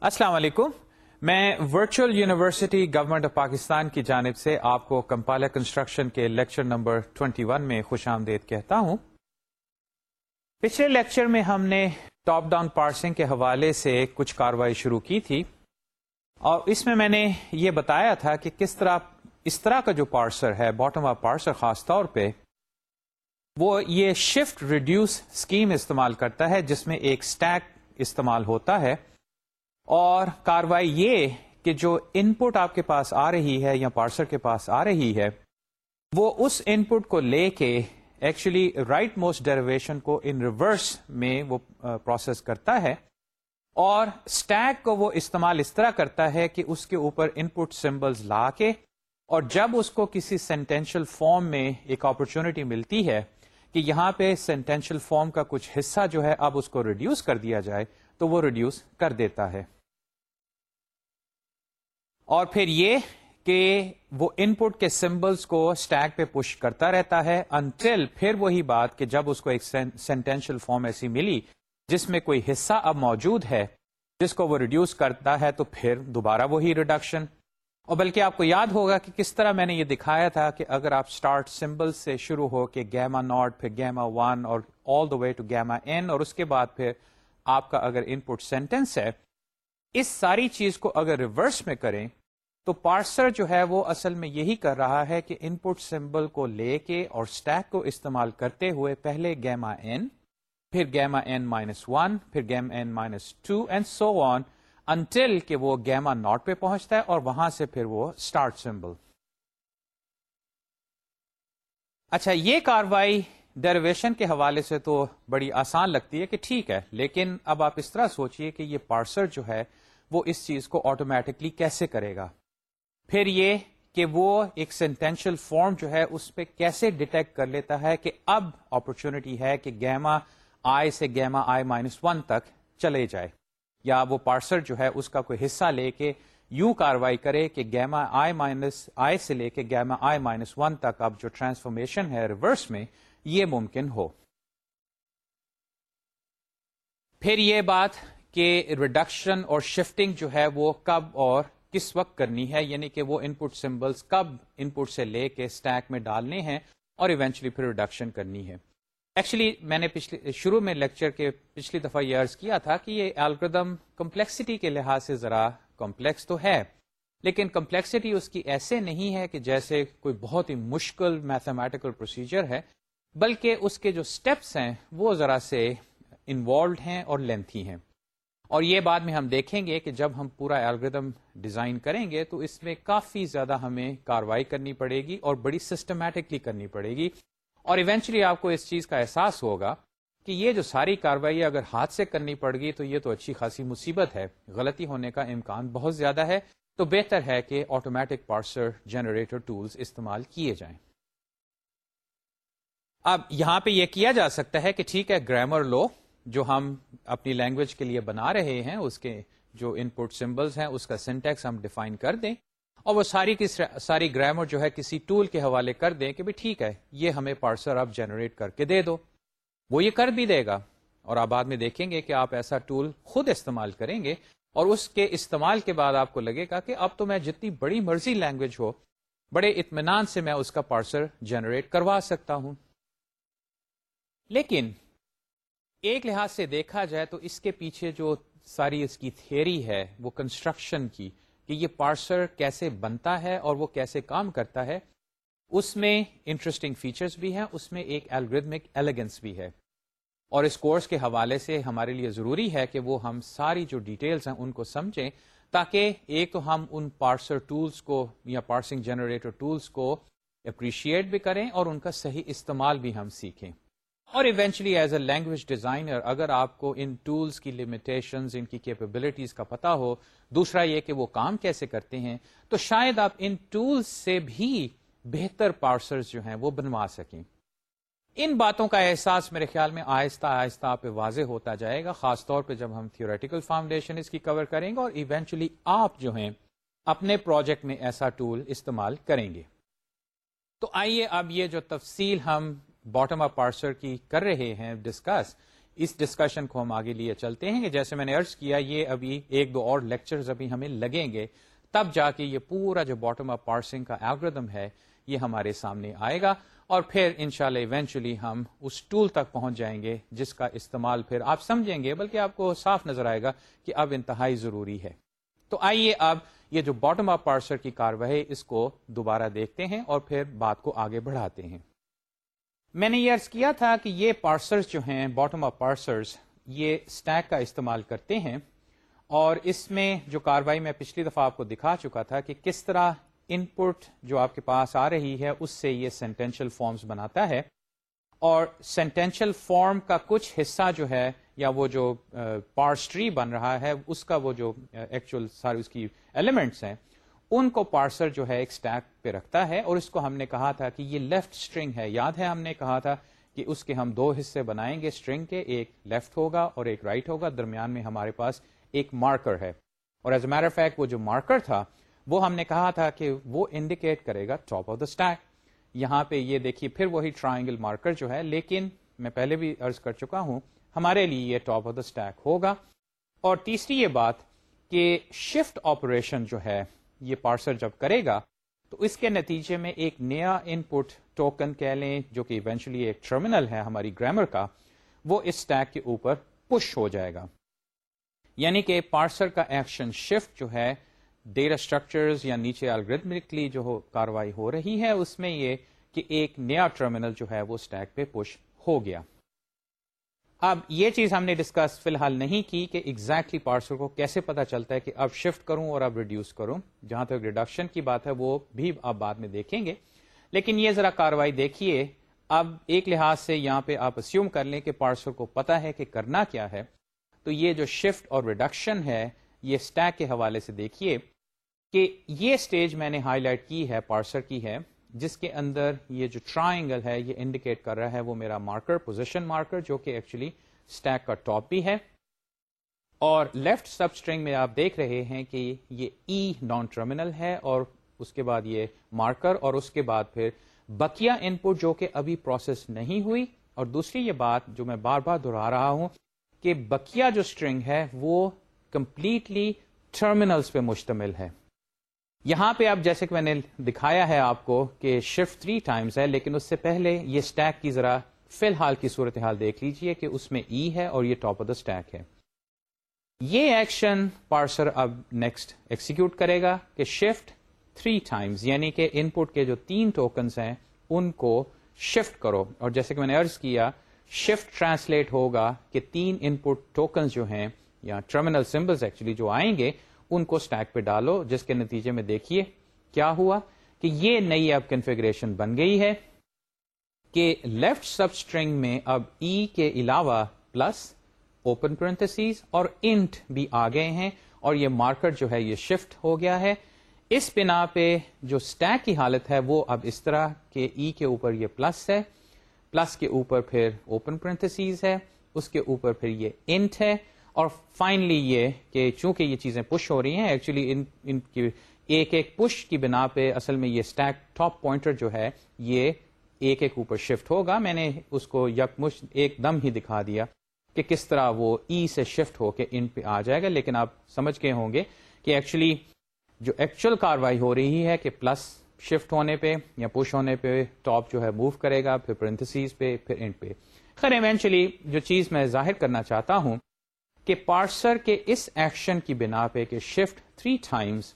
السلام علیکم۔ میں virtual university government of Pakistan کی جانب سے آپ کو کمپالر کنسٹرکشن کے لیکچر نمبر 21 میں خوش آمدید کہتا ہوں۔ پچھلے لیکچر میں ہم نے ٹاپ ڈاؤن پارسنگ کے حوالے سے کچھ کاروائی شروع کی تھی۔ اور اس میں میں نے یہ بتایا تھا کہ کس طرح، اس طرح کا جو پارسر ہے باٹم آف پارسر خاص طور پہ، وہ یہ شفٹ ریڈیوس اسکیم استعمال کرتا ہے جس میں ایک اسٹیک استعمال ہوتا ہے۔ اور کاروائی یہ کہ جو ان پٹ آپ کے پاس آ رہی ہے یا پارسر کے پاس آ رہی ہے، وہ اس ان پٹ کو لے کے ایکچولی رائٹ موسٹ ڈیریویشن کو ان ریورس میں وہ پروسیس کرتا ہے اور اسٹیک کو وہ استعمال اس طرح کرتا ہے کہ اس کے اوپر ان پٹ سمبلز لا کے اور جب اس کو کسی سینٹینشل فارم میں ایک اپرچونٹی ملتی ہے کہ یہاں پہ سینٹینشل فارم کا کچھ حصہ جو ہے اب اس کو ریڈیوس کر دیا جائے، تو وہ ریڈیوس کر دیتا ہے۔ اور پھر یہ کہ وہ ان پٹ کے سمبلس کو اسٹیک پہ پش کرتا رہتا ہے انٹل پھر وہی بات کہ جب اس کو ایک سینٹینشل فارم ایسی ملی جس میں کوئی حصہ اب موجود ہے، جس کو وہ ریڈیوس کرتا ہے تو پھر دوبارہ وہی ریڈکشن اور بلکہ آپ کو یاد ہوگا کہ کس طرح میں نے یہ دکھایا تھا کہ اگر آپ اسٹارٹ سمبل سے شروع ہو کے گیما ناٹ پھر گیما ون اور آل دا وے ٹو گیما این اور اس کے بعد پھر آپ کا اگر ان پٹ سینٹینس ہے اس ساری چیز کو اگر ریورس میں کریں، تو پارسر جو ہے وہ اصل میں یہی کر رہا ہے کہ ان پٹ سمبل کو لے کے اور اسٹیک کو استعمال کرتے ہوئے پہلے گیما این پھر گیما این مائنس ون پھر gamma n minus two and so on until کہ وہ گیما ناٹ پہ پہنچتا ہے اور وہاں سے پھر وہ اسٹارٹ سمبل اچھا یہ کاروائی ڈیریویشن کے حوالے سے تو بڑی آسان لگتی ہے کہ ٹھیک ہے، لیکن اب آپ اس طرح سوچئے کہ یہ پارسر جو ہے وہ اس چیز کو آٹومیٹکلی کیسے کرے گا؟ پھر یہ کہ وہ ایک سینٹینشل فارم جو ہے، اس پہ کیسے ڈیٹیکٹ کر لیتا ہے کہ اب اپرچونٹی ہے کہ گیما آئی سے گیما آئی مائنس ون تک چلے جائے۔ یا وہ پارسر جو ہے، اس کا کوئی حصہ لے کے یوں کاروائی کرے کہ گیما آئی مائنس آئی سے لے کے گیما آئی مائنس ون تک اب جو ٹرانسفارمیشن ہے ریورس میں، یہ ممکن ہو۔ پھر یہ بات کہ ریڈکشن اور شفٹنگ جو ہے وہ کب اور کس وقت کرنی ہے؟ یعنی کہ وہ ان پٹ سمبلس کب ان پٹ سے لے کے اسٹیک میں ڈالنے ہیں اور ایونچولی پھر ریڈکشن کرنی ہے۔ ایکچولی میں نے پچھلی شروع میں لیکچر کے پچھلی دفعہ یہ عرض کیا تھا کہ یہ الگردم کمپلیکسٹی کے لحاظ سے ذرا کمپلیکس تو ہے، لیکن کمپلیکسٹی اس کی ایسے نہیں ہے کہ جیسے کوئی بہت ہی مشکل میتھمیٹیکل پروسیجر ہے، بلکہ اس کے جو سٹیپس ہیں وہ ذرا سے انوالوڈ ہیں اور لینتھی ہیں۔ اور یہ بعد میں ہم دیکھیں گے کہ جب ہم پورا الگریدم ڈیزائن کریں گے تو اس میں کافی زیادہ ہمیں کاروائی کرنی پڑے گی اور بڑی سسٹمیٹکلی کرنی پڑے گی۔ اور ایونچولی آپ کو اس چیز کا احساس ہوگا کہ یہ جو ساری کاروائی اگر ہاتھ سے کرنی پڑ گئی تو یہ تو اچھی خاصی مصیبت ہے، غلطی ہونے کا امکان بہت زیادہ ہے۔ تو بہتر ہے کہ آٹومیٹک پارسر جنریٹر ٹولز استعمال کیے جائیں۔ اب یہاں پہ یہ کیا جا سکتا ہے کہ ٹھیک ہے گرامر لو جو ہم اپنی لینگویج کے لیے بنا رہے ہیں، اس کے جو ان پٹ سمبلس ہیں، اس کا سینٹیکس ہم ڈیفائن کر دیں اور وہ ساری کی ساری گرامر جو ہے کسی ٹول کے حوالے کر دیں کہ ٹھیک ہے، یہ ہمیں پارسر اب جنریٹ کر کے دے دو۔ وہ یہ کر بھی دے گا اور آپ بعد میں دیکھیں گے کہ آپ ایسا ٹول خود استعمال کریں گے اور اس کے استعمال کے بعد آپ کو لگے گا کہ اب تو میں جتنی بڑی مرضی لینگویج ہو، بڑے اطمینان سے میں اس کا پارسر جنریٹ کروا سکتا ہوں۔ لیکن ایک لحاظ سے دیکھا جائے تو اس کے پیچھے جو ساری اس کی تھیری ہے، وہ کنسٹرکشن کی، کہ یہ پارسر کیسے بنتا ہے اور وہ کیسے کام کرتا ہے، اس میں انٹرسٹنگ فیچرز بھی ہیں، اس میں ایک الگریدمک ایلیگنس بھی ہے۔ اور اس کورس کے حوالے سے ہمارے لیے ضروری ہے کہ وہ ہم ساری جو ڈیٹیلز ہیں ان کو سمجھیں، تاکہ ایک تو ہم ان پارسر ٹولز کو یا پارسنگ جنریٹر ٹولز کو اپریشیٹ بھی کریں اور ان کا صحیح استعمال بھی ہم سیکھیں۔ اور eventually as a language designer اگر آپ کو ان ٹولس کی لمیٹیشن ان کی کیپبلٹیز کا پتا ہو، دوسرا یہ کہ وہ کام کیسے کرتے ہیں، تو شاید آپ ان ٹولس سے بھی بہتر پارسرز جو ہیں وہ بنوا سکیں۔ ان باتوں کا احساس میرے خیال میں آہستہ آہستہ آپ پہ واضح ہوتا جائے گا، خاص طور پہ جب ہم تھیوریٹیکل فاؤنڈیشن اس کی کور کریں گے اور ایونچولی آپ جو ہیں اپنے پروجیکٹ میں ایسا ٹول استعمال کریں گے۔ تو آئیے اب یہ جو تفصیل ہم باٹم اپ پارسر کی کر رہے ہیں ڈسکس اس ڈسکشن کو ہم آگے لیے چلتے ہیں کہ جیسے میں نے ارض کیا، یہ ابھی ایک دو اور لیکچرز ابھی ہمیں لگیں گے، تب جا کے یہ پورا جو باٹم آف پارسنگ کا ایلگردم ہے، یہ ہمارے سامنے آئے گا اور پھر انشاءاللہ ایونچولی ہم اس ٹول تک پہنچ جائیں گے، جس کا استعمال پھر آپ سمجھیں گے، بلکہ آپ کو صاف نظر آئے گا کہ اب انتہائی ضروری ہے۔ تو آئیے اب یہ جو باٹم آف پارسر کی کاروائی اس کو دوبارہ دیکھتے ہیں اور پھر بات کو آگے بڑھاتے ہیں۔ میں نے یہ عرض کیا تھا کہ یہ پارسرز جو ہیں باٹم آف پارسرز یہ اسٹیک کا استعمال کرتے ہیں اور اس میں جو کاروائی میں پچھلی دفعہ آپ کو دکھا چکا تھا کہ کس طرح ان پٹ جو آپ کے پاس آ رہی ہے، اس سے یہ سینٹینشل فارمز بناتا ہے اور سینٹینشل فارم کا کچھ حصہ جو ہے، یا وہ جو پارسٹری بن رہا ہے، اس کا وہ جو ایکچوئل ساری اس کی ایلیمنٹس ہیں ان کو پارسر جو ہے ایک اسٹیک پہ رکھتا ہے اور اس کو ہم نے کہا تھا کہ یہ لیفٹ اسٹرنگ ہے، یاد ہے ہم نے کہا تھا کہ اس کے ہم دو حصے بنائیں گے اسٹرنگ کے، ایک لیفٹ ہوگا اور ایک رائٹ right ہوگا، درمیان میں ہمارے پاس ایک مارکر ہے۔ اور ایز اے میٹر فیکٹ وہ جو مارکر تھا، وہ ہم نے کہا تھا کہ وہ انڈیکیٹ کرے گا ٹاپ آف دا اسٹیک یہاں پہ یہ دیکھیے، پھر وہی ٹرائنگل مارکر جو ہے، لیکن میں پہلے بھی ارض کر چکا ہوں، ہمارے لیے یہ ٹاپ آف دا اسٹیک ہوگا۔ اور تیسری یہ بات کہ شفٹ آپریشن جو ہے یہ پارسر جب کرے گا، تو اس کے نتیجے میں ایک نیا ان پٹ ٹوکن کہہ لیں، جو کہ ایونچولی ایک ٹرمینل ہے ہماری گرامر کا، وہ اس اسٹیک کے اوپر پش ہو جائے گا۔ یعنی کہ پارسر کا ایکشن شفٹ جو ہے ڈیٹا اسٹرکچرز یا نیچے الگریدمکلی جو کاروائی ہو رہی ہے، اس میں یہ کہ ایک نیا ٹرمینل جو ہے وہ اسٹیک پہ پش ہو گیا۔ اب یہ چیز ہم نے ڈسکس فی الحال نہیں کی کہ ایگزیکٹلی پارسل کو کیسے پتا چلتا ہے کہ اب شفٹ کروں اور اب ریڈیوس کروں۔ جہاں تک ریڈکشن کی بات ہے، وہ بھی آپ بعد میں دیکھیں گے۔ لیکن یہ ذرا کاروائی دیکھیے۔ اب ایک لحاظ سے یہاں پہ آپ اسیوم کر لیں کہ پارسل کو پتا ہے کہ کرنا کیا ہے۔ تو یہ جو شفٹ اور ریڈکشن ہے، یہ اسٹیک کے حوالے سے دیکھیے کہ یہ اسٹیج میں نے ہائی لائٹ کی ہے پارسر کی ہے۔ جس کے اندر یہ جو ٹرائنگل ہے، یہ انڈیکیٹ کر رہا ہے، وہ میرا مارکر پوزیشن مارکر جو کہ ایکچولی اسٹیک کا ٹاپ بھی ہے۔ اور لیفٹ سب اسٹرنگ میں آپ دیکھ رہے ہیں کہ یہ ای نان ٹرمینل ہے اور اس کے بعد یہ مارکر اور اس کے بعد پھر بکیا ان پٹ جو کہ ابھی پروسیس نہیں ہوئی۔ اور دوسری یہ بات جو میں بار بار دہرا رہا ہوں کہ بکیا جو اسٹرنگ ہے، وہ کمپلیٹلی ٹرمینلس پہ مشتمل ہے۔ یہاں پہ اب جیسے کہ میں نے دکھایا ہے آپ کو کہ شفٹ تھری ٹائمز ہے، لیکن اس سے پہلے یہ اسٹیک کی ذرا فی الحال کی صورتحال دیکھ لیجیے کہ اس میں ای e ہے اور یہ ٹاپ آف دا اسٹیک ہے۔ یہ ایکشن پارسر اب نیکسٹ ایکسیکیوٹ کرے گا کہ شفٹ تھری ٹائمز یعنی کہ ان پٹ کے جو تین ٹوکنس ہیں، ان کو شفٹ کرو۔ اور جیسے کہ میں نے ارض کیا شفٹ ٹرانسلیٹ ہوگا کہ تین ان پٹ ٹوکنس جو ہیں، یا ٹرمینل سمبلس ایکچولی جو آئیں گے ان کو اسٹیک پہ ڈالو، جس کے نتیجے میں دیکھیے کیا ہوا کہ یہ نئی اب کنفیگریشن بن گئی ہے کہ لیفٹ سب اسٹرنگ میں اب ای e کے علاوہ پلس اوپن پرنتسیز اور انٹ بھی آ گئے ہیں اور یہ مارکر جو ہے یہ شفٹ ہو گیا ہے۔ اس بنا پہ جو اسٹیک کی حالت ہے وہ اب اس طرح کے ای e کے اوپر یہ پلس ہے پلس کے اوپر پھر اوپن پرنتسیز ہے، اس کے اوپر پھر یہ انٹ ہے۔ اور فائنلی یہ کہ چونکہ یہ چیزیں پش ہو رہی ہیں ایکچولی ان ان کی ایک ایک پش کی بنا پہ اصل میں یہ اسٹیک ٹاپ پوائنٹر جو ہے، یہ ایک ایک اوپر شفٹ ہوگا۔ میں نے اس کو یکمش ایک دم ہی دکھا دیا کہ کس طرح وہ ای e سے شفٹ ہو کے ان پہ آ جائے گا۔ لیکن آپ سمجھ کے ہوں گے کہ ایکچولی جو ایکچوئل کاروائی ہو رہی ہے کہ پلس شفٹ ہونے پہ یا پش ہونے پہ ٹاپ جو ہے موو کرے گا، پھر پرنتھسیز پہ، پھر انٹ پہ۔ خیر ایونچولی جو چیز میں ظاہر کرنا چاہتا ہوں کہ پارسر کے اس ایکشن کی بنا پہ کہ شفٹ تھری ٹائمز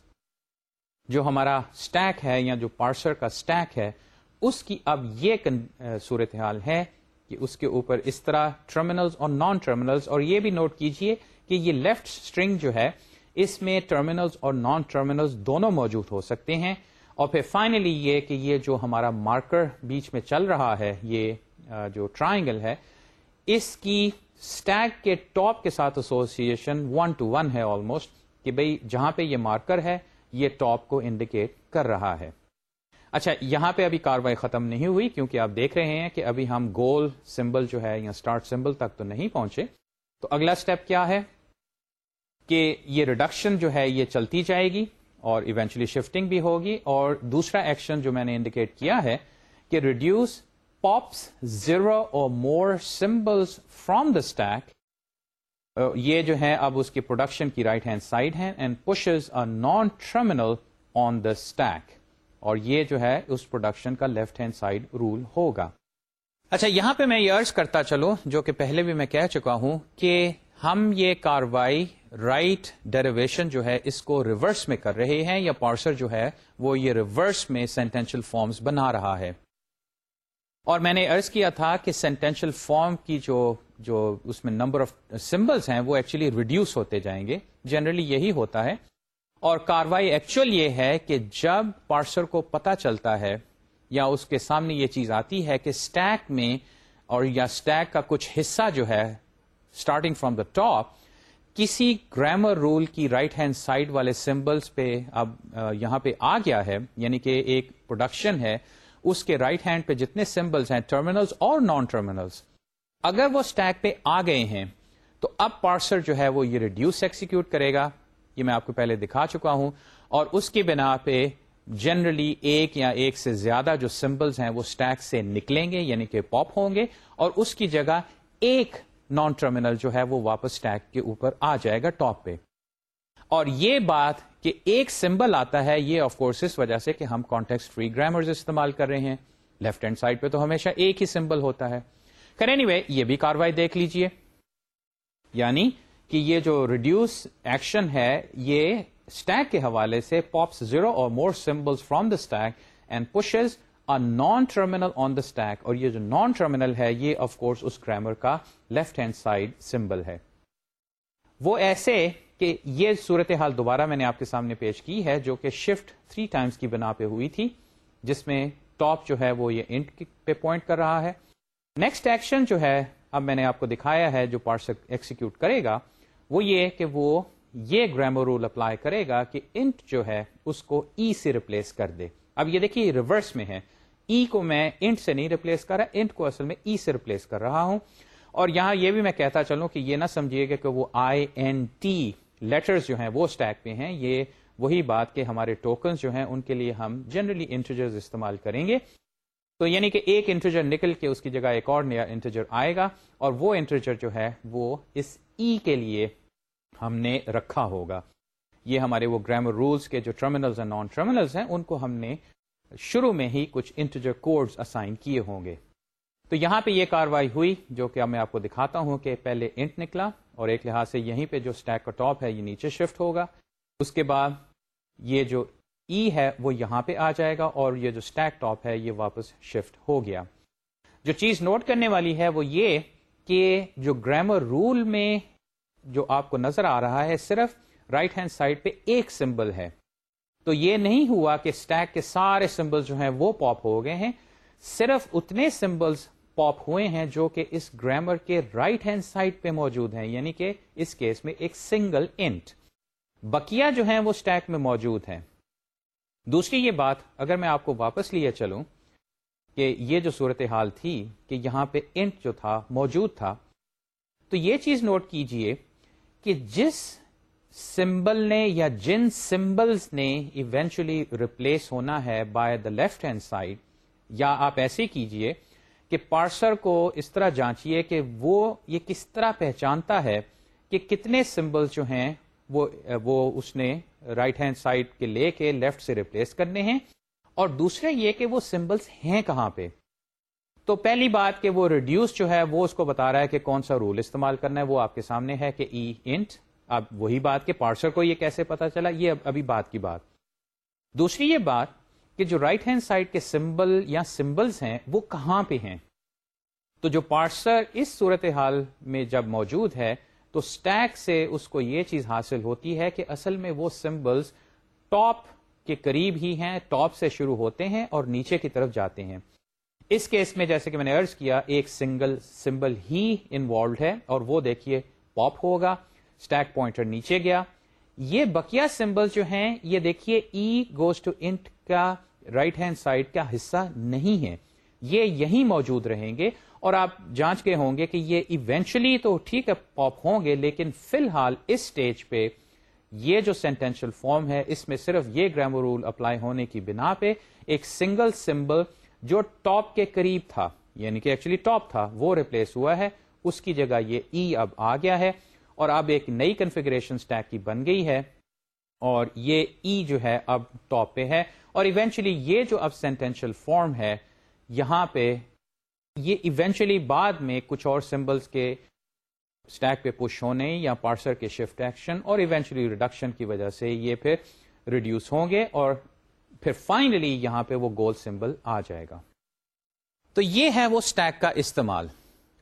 جو ہمارا اسٹیک ہے یا جو پارسر کا اسٹیک ہے، اس کی اب یہ صورتحال ہے کہ اس کے اوپر اس طرح ٹرمینلز اور نان ٹرمینلز اور یہ بھی نوٹ کیجیے کہ یہ لیفٹ اسٹرنگ جو ہے، اس میں ٹرمینلز اور نان ٹرمینلز دونوں موجود ہو سکتے ہیں۔ اور پھر فائنلی یہ کہ یہ جو ہمارا مارکر بیچ میں چل رہا ہے، یہ جو ٹرائنگل ہے، اس کی اسٹیک کے ٹاپ کے ساتھ ایسوسیشن ون ٹو ون ہے آلموسٹ کہ بھئی جہاں پہ یہ مارکر ہے، یہ ٹاپ کو انڈیکیٹ کر رہا ہے۔ اچھا یہاں پہ ابھی کاروائی ختم نہیں ہوئی، کیونکہ آپ دیکھ رہے ہیں کہ ابھی ہم گول سمبل جو ہے یا اسٹارٹ سمبل تک تو نہیں پہنچے۔ تو اگلا اسٹیپ کیا ہے؟ کہ یہ ریڈکشن جو ہے یہ چلتی جائے گی اور ایونچولی شفٹنگ بھی ہوگی۔ اور دوسرا ایکشن جو میں نے انڈیکیٹ کیا ہے کہ reduce pops zero or more symbols from the stack uh, یہ جو ہے اب اس کی پروڈکشن کی رائٹ ہینڈ سائڈ ہے and pushes a non terminal on the stack اور یہ جو ہے اس پروڈکشن کا لیفٹ ہینڈ سائڈ رول ہوگا. اچھا یہاں پہ میں یہ ارض کرتا چلو جو کہ پہلے بھی میں کہہ چکا ہوں کہ ہم یہ کاروائی رائٹ ڈیریویشن جو ہے اس کو ریورس میں کر رہے ہیں یا پارسر جو ہے وہ یہ ریورس میں سینٹینشل فارمز بنا رہا ہے۔ اور میں نے ارض کیا تھا کہ سینٹینشل فارم کی جو جو اس میں نمبر آف سمبلس ہیں وہ ایکچولی ریڈیوس ہوتے جائیں گے. جنرلی یہی ہوتا ہے. اور کاروائی ایکچوئل یہ ہے کہ جب پارسر کو پتا چلتا ہے یا اس کے سامنے یہ چیز آتی ہے کہ اسٹیک میں اور یا اسٹیک کا کچھ حصہ جو ہے اسٹارٹنگ فرام دا ٹاپ کسی گرامر رول کی رائٹ ہینڈ سائڈ والے سمبلس پہ اب یہاں پہ آ گیا ہے. یعنی کہ ایک پروڈکشن ہے اس کے رائٹ ہینڈ پہ جتنے سمبلس ہیں ٹرمینلس اور نان ٹرمینلس اگر وہ اسٹیک پہ آ گئے ہیں، تو اب پارسر جو ہے وہ یہ ریڈیوس ایکسیکیوٹ کرے گا۔ یہ میں آپ کو پہلے دکھا چکا ہوں۔ اور اس کی بنا پہ جنرلی ایک یا ایک سے زیادہ جو سمبلز ہیں وہ اسٹیک سے نکلیں گے یعنی کہ پاپ ہوں گے، اور اس کی جگہ ایک نان ٹرمینل جو ہے وہ واپس اسٹیک کے اوپر آ جائے گا ٹاپ پہ۔ اور یہ بات کہ ایک سمبل آتا ہے، یہ آف کورس اس وجہ سے کہ ہم کانٹیکس فری گرامرز استعمال کر رہے ہیں۔ لیفٹ ہینڈ سائڈ پہ تو ہمیشہ ایک ہی سمبل ہوتا ہے۔ اینی وے یہ بھی کاروائی دیکھ لیجیے۔ یعنی کہ یہ جو ریڈیوس ایکشن ہے، یہ اسٹیک کے حوالے سے pops zero or more symbol from the stack and pushes non terminal on the stack اور یہ جو نان ٹرمینل ہے، یہ آف کورس اس گرامر کا لیفٹ ہینڈ سائڈ سمبل ہے۔ وہ ایسے کہ یہ صورت حال دوبارہ میں نے آپ کے سامنے پیش کی ہے جو کہ شفٹ تھری ٹائمس کی بنا پہ ہوئی تھی، جس میں ٹاپ جو ہے وہ یہ انٹ پہ پوائنٹ کر رہا ہے۔ نیکسٹ ایکشن جو ہے، اب میں نے آپ کو دکھایا ہے جو پارٹس ایکسیکیوٹ کرے گا، وہ یہ کہ وہ یہ گرامر رول اپلائی کرے گا کہ انٹ جو ہے اس کو ای e سے ریپلیس کر دے۔ اب یہ دیکھیے ریورس میں ہے۔ ای e کو میں انٹ سے نہیں ریپلیس کر رہا انٹ کو اصل میں ای e سے ریپلیس کر رہا ہوں۔ اور یہاں یہ بھی میں کہتا چلوں کہ یہ نہ سمجھیے گا کہ وہ آئی این ٹی لیٹرز جو ہیں وہ اسٹیک پہ ہیں، یہ وہی بات کہ ہمارے ٹوکنز جو ہیں، ان کے لیے ہم جنرلی انٹرجرز استعمال کریں گے۔ تو یعنی کہ ایک انٹرجر نکل کے اس کی جگہ ایک اور نیا انٹرجر آئے گا اور وہ انٹرجر جو ہے، وہ اس ای e کے لیے ہم نے رکھا ہوگا۔ یہ ہمارے وہ گرامر رولز کے جو ٹرمینلز ہیں نان ٹرمینلز ہیں، ان کو ہم نے شروع میں ہی کچھ انٹرجر کوڈز اسائن کیے ہوں گے۔ تو یہاں پہ یہ کاروائی ہوئی جو کہ میں آپ کو دکھاتا ہوں کہ پہلے انٹ نکلا اور ایک لحاظ سے یہیں پہ جو اسٹیک کا ٹاپ ہے یہ نیچے شفٹ ہوگا۔ اس کے بعد یہ جو ای ہے وہ یہاں پہ آ جائے گا اور یہ جو اسٹیک ٹاپ ہے یہ واپس شفٹ ہو گیا۔ جو چیز نوٹ کرنے والی ہے وہ یہ کہ جو گرامر رول میں جو آپ کو نظر آ رہا ہے صرف رائٹ ہینڈ سائڈ پہ ایک سمبل ہے۔ تو یہ نہیں ہوا کہ اسٹیک کے سارے سمبل جو ہیں وہ پاپ ہو گئے ہیں۔ صرف اتنے سمبلس پاپ ہوئے ہیں جو کہ اس گرامر کے رائٹ ہینڈ سائڈ پہ موجود ہیں یعنی کہ اس کیس میں ایک سنگل انٹ بکیا جو ہیں وہ اسٹیک میں موجود ہیں۔ دوسری یہ بات، اگر میں آپ کو واپس لیے چلوں، کہ یہ جو صورت حال تھی کہ یہاں پہ انٹ جو تھا، موجود تھا، تو یہ چیز نوٹ کیجیے کہ جس سمبل نے یا جن سمبلز نے ایونچولی ریپلیس ہونا ہے by the left hand side یا آپ ایسے کیجیے کہ پارسر کو اس طرح جانچیے کہ وہ یہ کس طرح پہچانتا ہے کہ کتنے سمبلز جو ہیں وہ وہ اس نے رائٹ ہینڈ سائڈ کے لے کے لیفٹ سے ریپلیس کرنے ہیں اور دوسرے یہ کہ وہ سمبلس ہیں کہاں پہ۔ تو پہلی بات کہ وہ ریڈیوس جو ہے وہ اس کو بتا رہا ہے کہ کون سا رول استعمال کرنا ہے، وہ آپ کے سامنے ہے کہ e ای انٹ اب وہی بات کہ پارسر کو یہ کیسے پتا چلا، یہ ابھی بات کی بات۔ دوسری یہ بات کہ جو رائٹ ہینڈ سائڈ کے سمبل یا سمبلس ہیں، وہ کہاں پہ ہیں؟ تو جو پارسر اس صورت حال میں جب موجود ہے، تو اسٹیک سے اس کو یہ چیز حاصل ہوتی ہے کہ اصل میں وہ سمبلس ٹاپ کے قریب ہی ہیں ٹاپ سے شروع ہوتے ہیں اور نیچے کی طرف جاتے ہیں۔ اس کیس میں جیسے کہ میں نے ارض کیا، ایک سنگل سمبل ہی انوالوڈ ہے اور وہ دیکھیے پاپ ہوگا اسٹیک پوائنٹر نیچے گیا۔ یہ بکیا سمبل جو ہیں، یہ دیکھیے ای گوز ٹو انٹ کا رائٹ ہینڈ سائڈ کا حصہ نہیں ہے۔ یہ یہیں موجود رہیں گے اور آپ جانچ کے ہوں گے کہ یہ ایونچولی تو ٹھیک ہے پاپ ہوں گے، لیکن فی الحال اس سٹیج پہ یہ جو سینٹینشل فارم ہے، اس میں صرف یہ گرامر رول اپلائی ہونے کی بنا پہ ایک سنگل سمبل جو ٹاپ کے قریب تھا یعنی کہ ایکچولی ٹاپ تھا، وہ ریپلیس ہوا ہے۔ اس کی جگہ یہ ای e اب آ گیا ہے اور اب ایک نئی کنفیگریشن اسٹیک کی بن گئی ہے۔ اور یہ ای e جو ہے اب ٹاپ پہ ہے اور ایونچولی یہ جو اب سینٹینشل فارم ہے، یہاں پہ یہ ایونچولی بعد میں کچھ اور سمبلس کے اسٹیک پہ پش ہونے یا پارسر کے شفٹ ایکشن اور ایونچولی ریڈکشن کی وجہ سے یہ پھر ریڈیوس ہوں گے اور پھر فائنلی یہاں پہ وہ گول سمبل آ جائے گا۔ تو یہ ہے وہ اسٹیک کا استعمال۔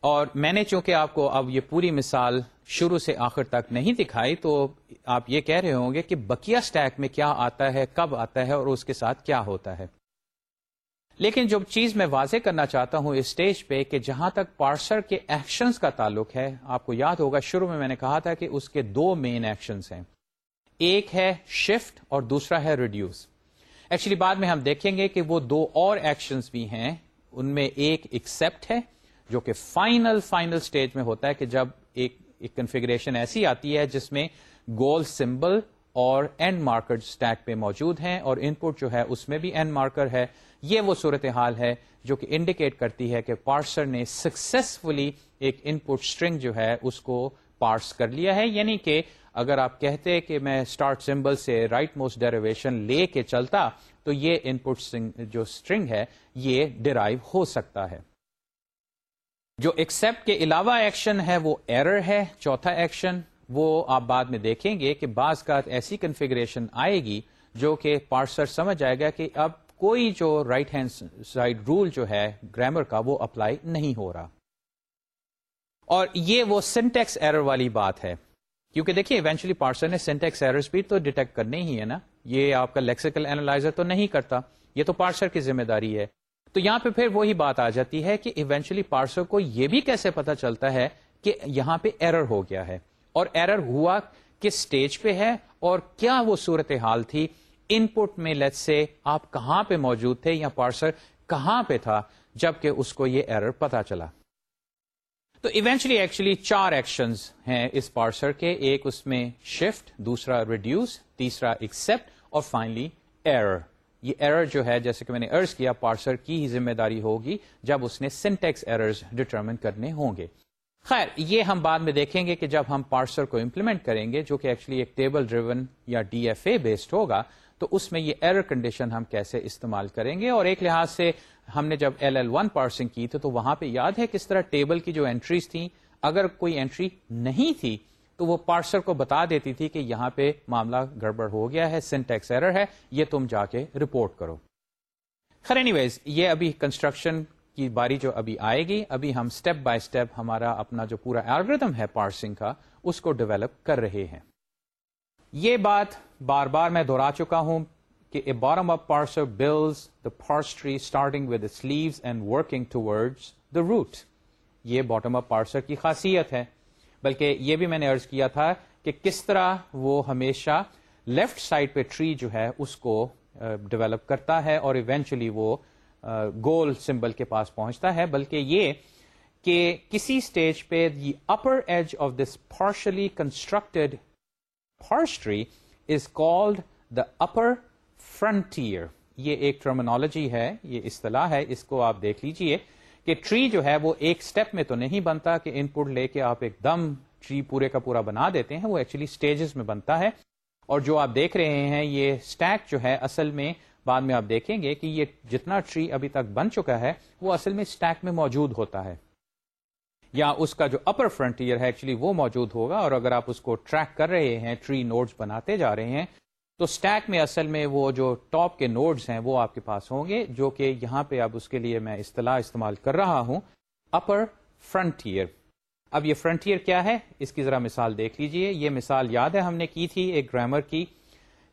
اور میں نے چونکہ آپ کو اب یہ پوری مثال شروع سے آخر تک نہیں دکھائی، تو آپ یہ کہہ رہے ہوں گے کہ بکیا اسٹیک میں کیا آتا ہے، کب آتا ہے اور اس کے ساتھ کیا ہوتا ہے۔ لیکن جو چیز میں واضح کرنا چاہتا ہوں اس اسٹیج پہ کہ جہاں تک پارسر کے ایکشنز کا تعلق ہے، آپ کو یاد ہوگا شروع میں میں نے کہا تھا کہ اس کے دو مین ایکشنز ہیں۔ ایک ہے شفٹ اور دوسرا ہے ریڈیوس ایکچولی بعد میں ہم دیکھیں گے کہ وہ دو اور ایکشنز بھی ہیں۔ ان میں ایک ایکسپٹ ہے جو کہ فائنل فائنل اسٹیج میں ہوتا ہے کہ جب ایک کنفیگریشن ایسی آتی ہے جس میں گول سمبل اور اینڈ مارکر اسٹیک پہ موجود ہیں اور ان پٹ جو ہے اس میں بھی اینڈ مارکر ہے۔ یہ وہ صورتحال ہے جو کہ انڈیکیٹ کرتی ہے کہ پارسر نے سکسیسفلی ایک ان پٹ اسٹرنگ جو ہے اس کو پارس کر لیا ہے۔ یعنی کہ اگر آپ کہتے کہ میں اسٹارٹ سمبل سے رائٹ موسٹ ڈیریویشن لے کے چلتا تو یہ ان پٹ جو اسٹرنگ ہے یہ ڈرائیو ہو سکتا ہے۔ جو ایکسپٹ کے علاوہ ایکشن ہے وہ ایرر ہے، چوتھا ایکشن وہ آپ بعد میں دیکھیں گے کہ بعض کا ایسی کنفیگریشن آئے گی جو کہ پارسر سمجھ جائے گا کہ اب کوئی جو رائٹ ہینڈ سائڈ رول جو ہے گرامر کا وہ اپلائی نہیں ہو رہا۔ اور یہ وہ سینٹیکس ایرر والی بات ہے۔ کیونکہ دیکھیے ایونچولی پارسر نے سینٹیکس ایرر بھی تو ڈیٹیکٹ کرنے ہی ہے نا۔ یہ آپ کا لیکسیکل اینالائزر تو نہیں کرتا، یہ تو پارسر کی ذمہ داری ہے۔ تو یہاں پہ پھر وہی بات آ جاتی ہے کہ ایونچولی پارسر کو یہ بھی کیسے پتا چلتا ہے کہ یہاں پہ ایرر ہو گیا ہے اور ایرر ہوا کس سٹیج پہ ہے اور کیا وہ صورت حال تھی؟ ان پٹ میں لیٹ سے آپ کہاں پہ موجود تھے یا پارسر کہاں پہ تھا جبکہ اس کو یہ ایرر پتا چلا۔ تو ایونچولی ایکچولی چار ایکشن ہیں اس پارسر کے، ایک اس میں شفٹ دوسرا ریڈیوس تیسرا ایکسپٹ اور فائنلی ایرر یہ ایرر جو ہے، جیسے کہ میں نے ارض کیا پارسر کی ہی ذمہ داری ہوگی جب اس نے سینٹیکس ایررز ڈٹرمن کرنے ہوں گے۔ خیر، یہ ہم بعد میں دیکھیں گے کہ جب ہم پارسر کو امپلیمنٹ کریں گے، جو کہ ایکچولی ایک ٹیبل ڈریون یا ڈی ایف اے بیسڈ ہوگا، تو اس میں یہ ایرر کنڈیشن ہم کیسے استعمال کریں گے۔ اور ایک لحاظ سے ہم نے جب ایل ایل ون پارسنگ کی تھی، تو وہاں پہ یاد ہے کس طرح ٹیبل کی جو انٹریز تھیں، اگر کوئی انٹری نہیں تھی تو وہ پارسر کو بتا دیتی تھی کہ یہاں پہ معاملہ گڑبڑ ہو گیا ہے سنٹیکس ایرر ہے، یہ تم جا کے رپورٹ کرو۔ خیر اینی ویز یہ ابھی کنسٹرکشن کی باری جو ابھی آئے گی، ابھی ہم اسٹیپ بائی اسٹیپ ہمارا اپنا جو پورا ایلگردم ہے پارسنگ کا، اس کو ڈیولپ کر رہے ہیں۔ یہ بات بار بار میں دہرا چکا ہوں کہ a bottom up parser builds the parse tree starting with leaves and working to the root یہ باٹم اپ پارسر کی خاصیت ہے۔ بلکہ یہ بھی میں نے ارض کیا تھا کہ کس طرح وہ ہمیشہ لیفٹ سائڈ پہ ٹری جو ہے اس کو ڈیولپ کرتا ہے اور ایونچولی وہ گول سمبل کے پاس پہنچتا ہے. بلکہ یہ کہ کسی اسٹیج پہ the upper edge of this partially constructed parse tree is called the upper frontier یہ ایک ٹرمنالوجی ہے، یہ اصطلاح ہے. اس کو آپ دیکھ لیجیے. کہ ٹری جو ہے وہ ایک سٹیپ میں تو نہیں بنتا کہ ان پٹ لے کے آپ ایک دم ٹری پورے کا پورا بنا دیتے ہیں، وہ ایکچولی سٹیجز میں بنتا ہے۔ اور جو آپ دیکھ رہے ہیں، یہ سٹیک جو ہے، اصل میں بعد میں آپ دیکھیں گے کہ یہ جتنا ٹری ابھی تک بن چکا ہے، وہ اصل میں سٹیک میں موجود ہوتا ہے۔ یا اس کا جو اپر فرنٹیئر ہے ایکچولی وہ موجود ہوگا۔ اور اگر آپ اس کو ٹریک کر رہے ہیں ٹری نوڈز بناتے جا رہے ہیں تو اسٹیک میں اصل میں وہ جو ٹاپ کے نوڈز ہیں وہ آپ کے پاس ہوں گے، جو کہ یہاں پہ اب اس کے لیے میں اصطلاح استعمال کر رہا ہوں اپر فرنٹیئر اب یہ فرنٹیئر کیا ہے؟ اس کی ذرا مثال دیکھ لیجیے۔ یہ مثال یاد ہے ہم نے کی تھی ایک گرامر کی،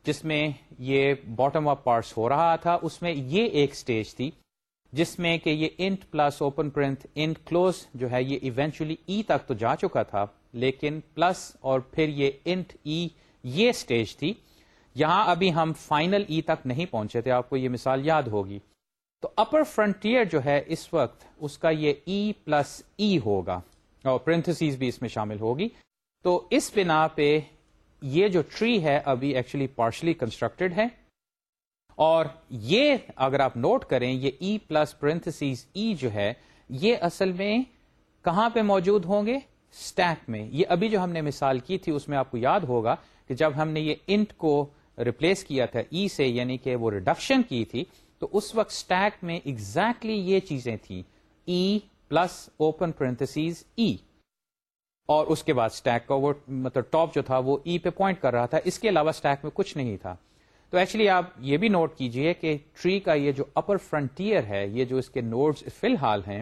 جس میں یہ باٹم اپ پارٹس ہو رہا تھا۔ اس میں یہ ایک سٹیج تھی، جس میں کہ یہ int plus open paren int close جو ہے یہ ایونچولی ای e تک تو جا چکا تھا، لیکن پلس اور پھر یہ انٹ ای e یہ سٹیج تھی۔ یہاں ابھی ہم فائنل ای تک نہیں پہنچے تھے، آپ کو یہ مثال یاد ہوگی۔ تو اپر فرنٹیئر جو ہے اس وقت اس کا یہ ای پلس ای ہوگا، اور پرنتھس بھی اس میں شامل ہوگی۔ تو اس بنا پہ یہ جو ٹری ہے ابھی ایکچولی پارشلی کنسٹرکٹیڈ ہے۔ اور یہ اگر آپ نوٹ کریں، یہ ای پلس پرنتھس ای جو ہے، یہ اصل میں کہاں پہ موجود ہوں گے؟ اسٹیک میں۔ یہ ابھی جو ہم نے مثال کی تھی، اس میں آپ کو یاد ہوگا کہ جب ہم نے یہ انٹ کو ریپلیس کیا تھا ای e سے یعنی کہ وہ ریڈکشن کی تھی، تو اس وقت اسٹیک میں ایگزیکٹلی exactly یہ چیزیں تھیں ای پلس اوپن پرنتس ای اور اس کے بعد اسٹیک کا وہ مطلب ٹاپ جو تھا وہ ای e پہ پوائنٹ کر رہا تھا، اس کے علاوہ اسٹیک میں کچھ نہیں تھا۔ تو ایکچولی آپ یہ بھی نوٹ کیجیے کہ ٹری کا یہ جو اپر فرنٹیئر ہے، یہ جو اس کے نوٹس فی الحال ہیں،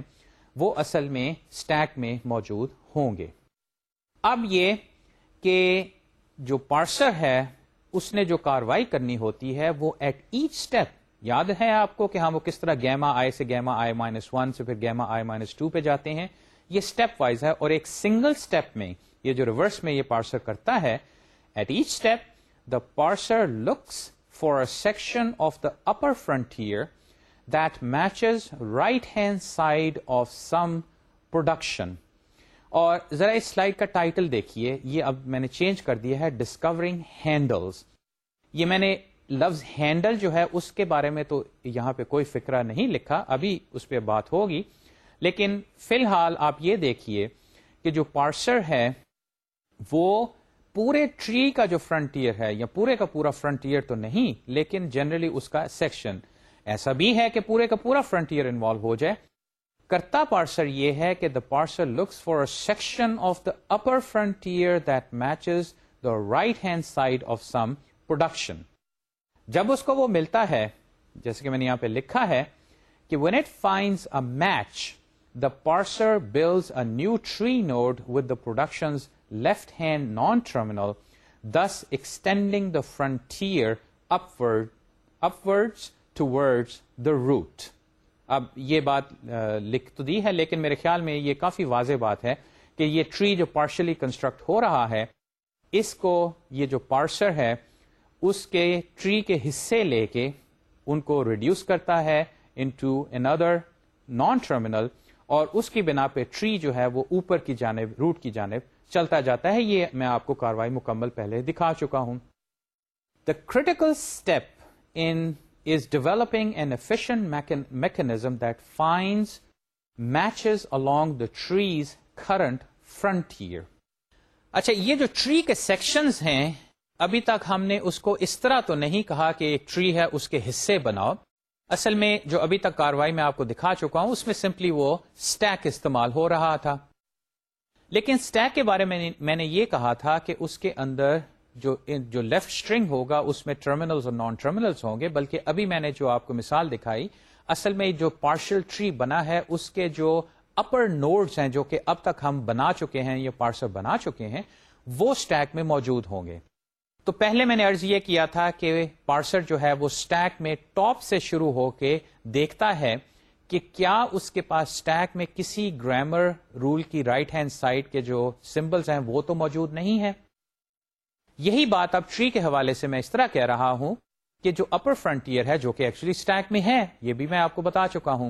وہ اصل میں اسٹیک میں موجود ہوں گے۔ اب یہ کہ جو پارسر ہے اس نے جو کاروائی کرنی ہوتی ہے، وہ ایٹ ایچ اسٹیپ یاد ہے آپ کو کہ ہم وہ کس طرح گیما آئی سے گیما آئی مائنس ون سے پھر گیما آئی مائنس ٹو پہ جاتے ہیں؟ یہ اسٹیپ وائز ہے اور ایک سنگل اسٹیپ میں، یہ جو ریورس میں یہ پارسر کرتا ہے at each step the parser looks for a section of the upper frontier that matches right hand side of some production اور ذرا اس سلائڈ کا ٹائٹل دیکھیے۔ یہ اب میں نے چینج کر دیا ہے ڈسکورنگ ہینڈلز یہ میں نے لفظ ہینڈل جو ہے اس کے بارے میں تو یہاں پہ کوئی فکرہ نہیں لکھا، ابھی اس پہ بات ہوگی۔ لیکن فی الحال آپ یہ دیکھیے کہ جو پارسر ہے، وہ پورے ٹری کا جو فرنٹیئر ہے، یا پورے کا پورا فرنٹیئر تو نہیں، لیکن جنرلی اس کا سیکشن ایسا بھی ہے کہ پورے کا پورا فرنٹیئر انوالو ہو جائے۔ کرتا پارسر یہ ہے کہ the parser looks for a section of the upper frontier that matches the right hand side of some production جب اس کو وہ ملتا ہے، جیسے کہ میں نے یہاں پہ لکھا ہے، کہ when it finds a match the parser builds a new tree node with the production left hand non terminal this extending the frontier upward upward toward the root اب یہ بات لکھ تو دی ہے، لیکن میرے خیال میں یہ کافی واضح بات ہے کہ یہ ٹری جو پارشلی کنسٹرکٹ ہو رہا ہے، اس کو یہ جو پارسر ہے، اس کے ٹری کے حصے لے کے ان کو ریڈیوس کرتا ہے ان ٹو اندر نان ٹرمینل اور اس کی بنا پہ ٹری جو ہے وہ اوپر کی جانب روٹ کی جانب چلتا جاتا ہے۔ یہ میں آپ کو کاروائی مکمل پہلے دکھا چکا ہوں۔ The critical step in is developing an efficient mechanism that finds matches along the tree's current frontier اچھا یہ جو ٹری کے سیکشنز ہیں، ابھی تک ہم نے اس کو اس طرح تو نہیں کہا کہ ایک ٹری ہے، اس کے حصے بناؤ۔ اصل میں جو ابھی تک کاروائی میں آپ کو دکھا چکا ہوں، اس میں سمپلی وہ اسٹیک استعمال ہو رہا تھا۔ لیکن اسٹیک کے بارے میں میں نے یہ کہا تھا کہ اس کے اندر جو جو لیفٹ اسٹرنگ ہوگا، اس میں ٹرمینلز اور نان ٹرمینلز ہوں گے، بلکہ ابھی میں نے جو آپ کو مثال دکھائی، اصل میں جو پارشل ٹری بنا ہے، اس کے جو اپر نوڈز ہیں، جو کہ اب تک ہم بنا چکے ہیں، یا پارسل بنا چکے ہیں، وہ اسٹیک میں موجود ہوں گے۔ تو پہلے میں نے ارض یہ کیا تھا کہ پارسر جو ہے، وہ اسٹیک میں ٹاپ سے شروع ہو کے دیکھتا ہے کہ کیا اس کے پاس اسٹیک میں کسی گرامر رول کی رائٹ ہینڈ سائڈ کے جو سمبلس ہیں، وہ تو موجود نہیں ہے یہی بات اب ٹری کے حوالے سے میں اس طرح کہہ رہا ہوں کہ جو اپر فرنٹیئر ہے جو کہ ایکچولی اسٹیک میں ہے، یہ بھی میں آپ کو بتا چکا ہوں۔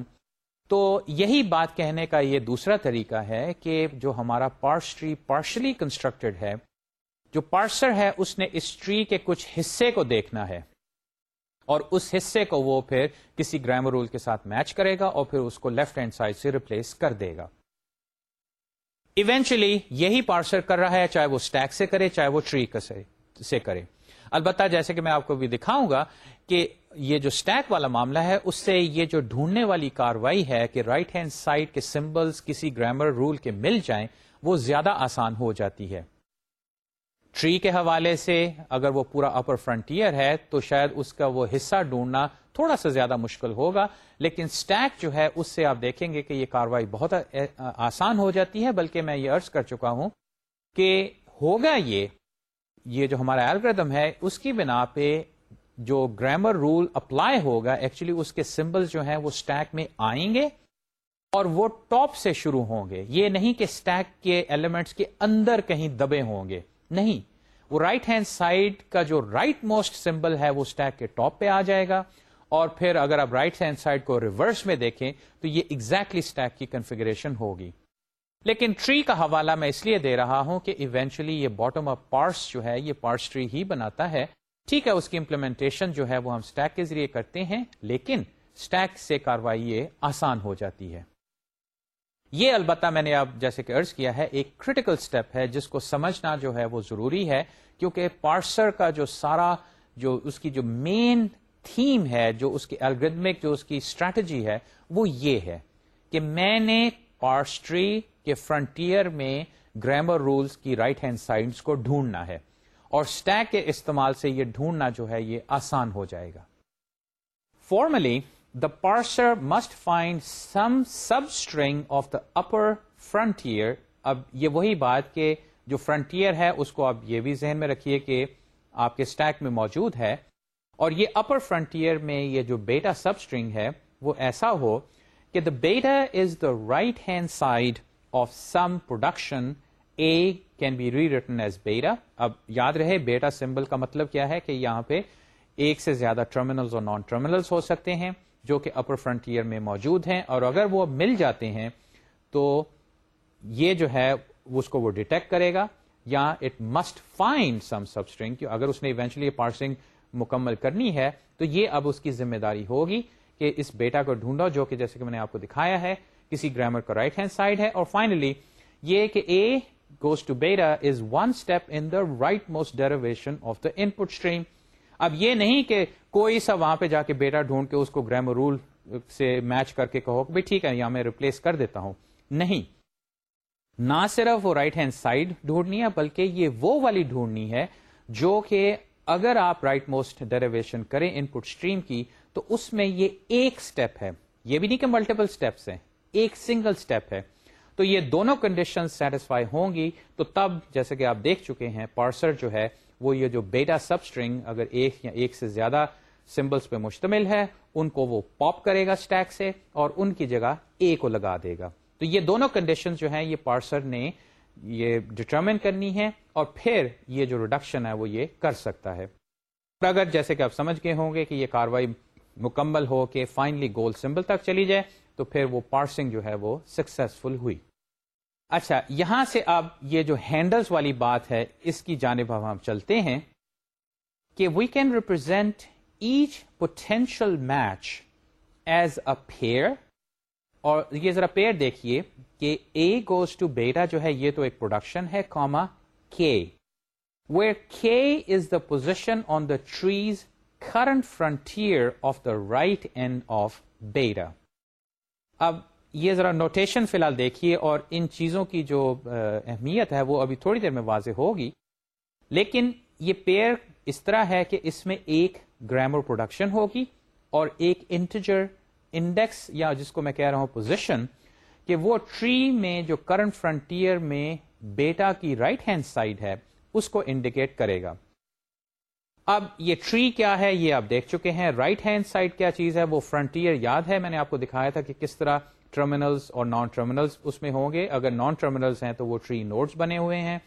تو یہی بات کہنے کا یہ دوسرا طریقہ ہے کہ جو ہمارا پارس ٹری پارشلی کنسٹرکٹیڈ ہے، جو پارسر ہے، اس نے اس ٹری کے کچھ حصے کو دیکھنا ہے۔ اور اس حصے کو وہ پھر کسی گرامر رول کے ساتھ میچ کرے گا اور پھر اس کو لیفٹ ہینڈ سائڈ سے ریپلیس کر دے گا۔ ایونچولی یہی پارسر کر رہا ہے، چاہے وہ اسٹیک سے کرے، چاہے وہ ٹری سے کرے۔ البتہ جیسے کہ میں آپ کو بھی دکھاؤں گا کہ یہ جو اسٹیک والا معاملہ ہے، اس سے یہ جو ڈھونڈنے والی کاروائی ہے کہ رائٹ ہینڈ سائڈ کے سمبلس کسی گرامر رول کے مل جائیں، وہ زیادہ آسان ہو جاتی ہے۔ ٹری کے حوالے سے اگر وہ پورا اپر فرنٹیئر ہے تو شاید اس کا وہ حصہ ڈھونڈنا تھوڑا سا زیادہ مشکل ہوگا۔ لیکن اسٹیک جو ہے، اس سے آپ دیکھیں گے کہ یہ کاروائی بہت آسان ہو جاتی ہے۔ بلکہ میں یہ ارض کر چکا ہوں کہ ہوگا یہ یہ جو ہمارا الگریدم ہے، اس کی بنا پہ جو گرامر رول اپلائی ہوگا ایکچولی اس کے سمبل جو ہیں وہ اسٹیک میں آئیں گے اور وہ ٹاپ سے شروع ہوں گے۔ یہ نہیں کہ اسٹیک کے ایلیمنٹس کے اندر کہیں دبے ہوں گے۔ نہیں۔ وہ رائٹ ہینڈ سائڈ کا جو رائٹ موسٹ سمبل ہے، وہ اسٹیک کے ٹاپ پہ آ جائے گا۔ اور پھر اگر آپ رائٹ ہینڈ سائڈ کو ریورس میں دیکھیں، تو یہ ایگزیکٹلی exactly اسٹیک کی کنفیگریشن ہوگی۔ لیکن ٹری کا حوالہ میں اس لیے دے رہا ہوں کہ ایونچولی یہ باٹم آف پارٹس جو ہے، یہ پارٹس ٹری ہی بناتا ہے۔ ٹھیک ہے، اس کی امپلیمنٹیشن جو ہے، وہ ہم اسٹیک کے ذریعے کرتے ہیں، لیکن اسٹیک سے کاروائی یہ آسان ہو جاتی ہے۔ یہ البتہ میں نے اب جیسے کہ ارض کیا ہے، ایک کریٹیکل سٹیپ ہے، جس کو سمجھنا جو ہے وہ ضروری ہے، کیونکہ پارسر کا جو سارا جو اس کی جو مین تھیم ہے، جو اس کی الگریدمک جو اس کی اسٹریٹجی ہے، وہ یہ ہے کہ میں نے پارسٹری کے فرنٹیئر میں گرامر رولس کی رائٹ ہینڈ سائڈس کو ڈھونڈنا ہے، اور اسٹیک کے استعمال سے یہ ڈھونڈنا جو ہے یہ آسان ہو جائے گا۔ Formally the parser must find some substring of the upper frontier اب یہ وہی بات کہ جو فرنٹیئر ہے، اس کو آپ یہ بھی ذہن میں رکھیے کہ آپ کے اسٹیک میں موجود ہے۔ اور یہ اپر فرنٹیئر میں یہ جو بیٹا سب اسٹرنگ ہے، وہ ایسا ہو کہ the beta is the right hand side of some production A can be rewritten as beta اب یاد رہے بیٹا سمبل کا مطلب کیا ہے کہ یہاں پہ ایک سے زیادہ ٹرمینلز اور نان ٹرمینلز ہو سکتے ہیں۔ جو کہ اپر فرنٹیئر میں موجود ہیں، اور اگر وہ مل جاتے ہیں تو یہ جو ہے اس کو وہ ڈیٹیکٹ کرے گا، یا it must find some substring اگر اس نے ایونچولی پارسنگ مکمل کرنی ہے تو یہ اب اس کی ذمہ داری ہوگی کہ اس بیٹا کو ڈھونڈو، جو کہ جیسے کہ میں نے آپ کو دکھایا ہے، کسی گرامر کا رائٹ ہینڈ سائڈ ہے۔ اور فائنلی یہ کہ A goes to beta is one step in the rightmost derivation of the input stream اب یہ نہیں کہ کوئی سا وہاں پہ جا کے بیٹا ڈھونڈ کے اس کو گرامر رول سے میچ کر کے کہو کہ ٹھیک ہے یا میں ریپلیس کر دیتا ہوں۔ نہیں۔ نہ صرف وہ رائٹ ہینڈ سائڈ ڈھونڈنی ہے، بلکہ یہ وہ والی ڈھونڈنی ہے جو کہ اگر آپ رائٹ موسٹ ڈیریویشن کریں ان پٹ اسٹریم کی، تو اس میں یہ ایک اسٹیپ ہے۔ یہ بھی نہیں کہ ملٹیپل اسٹیپس ہیں، ایک سنگل اسٹیپ ہے۔ تو یہ دونوں کنڈیشن سیٹسفائی ہوں گی۔ تو تب جیسے کہ آپ دیکھ چکے ہیں پارسر جو ہے وہ یہ جو بیٹا سب اسٹرنگ اگر ایک یا ایک سے زیادہ سمبلس پہ مشتمل ہے، ان کو وہ پاپ کرے گا اسٹیک سے اور ان کی جگہ اے کو لگا دے گا۔ تو یہ دونوں کنڈیشن جو ہیں، یہ پارسر نے یہ ڈٹرمن کرنی ہے اور پھر یہ جو ریڈکشن ہے، وہ یہ کر سکتا ہے۔ اگر جیسے کہ آپ سمجھ گئے ہوں گے کہ یہ کاروائی مکمل ہو کے فائنلی گول سمبل تک چلی جائے، تو پھر وہ پارسنگ جو ہے، وہ سکسیسفل ہوئی۔ اچھا یہاں سے اب یہ جو ہینڈلز والی بات ہے، اس کی جانب اب ہم چلتے ہیں کہ we can represent each potential match as a pair اور یہ ذرا پیئر دیکھیے کہ اے گوز ٹو بیٹا جو ہے، یہ تو ایک پروڈکشن ہے comma k where k is the position on the tree's current frontier of the right end of beta اب یہ ذرا نوٹیشن فی الحال دیکھیے اور ان چیزوں کی جو اہمیت ہے وہ ابھی تھوڑی دیر میں واضح ہوگی۔ لیکن یہ پیئر اس طرح ہے کہ اس میں ایک گرامر پروڈکشن ہوگی اور ایک انٹیجر انڈیکس یا جس کو میں کہہ رہا ہوں پوزیشن کہ وہ ٹری میں جو کرنٹ فرنٹیئر میں بیٹا کی رائٹ ہینڈ سائڈ ہے اس کو انڈیکیٹ کرے گا۔ اب یہ ٹری کیا ہے یہ آپ دیکھ چکے ہیں۔ رائٹ ہینڈ سائڈ کیا چیز ہے؟ وہ فرنٹیئر یاد ہے، میں نے آپ کو دکھایا تھا کہ کس طرح ٹرمینلز اور نان ٹرمینلز اس میں ہوں گے۔ اگر نان ٹرمینلز ہیں تو وہ ٹری نوڈز بنے ہوئے ہیں۔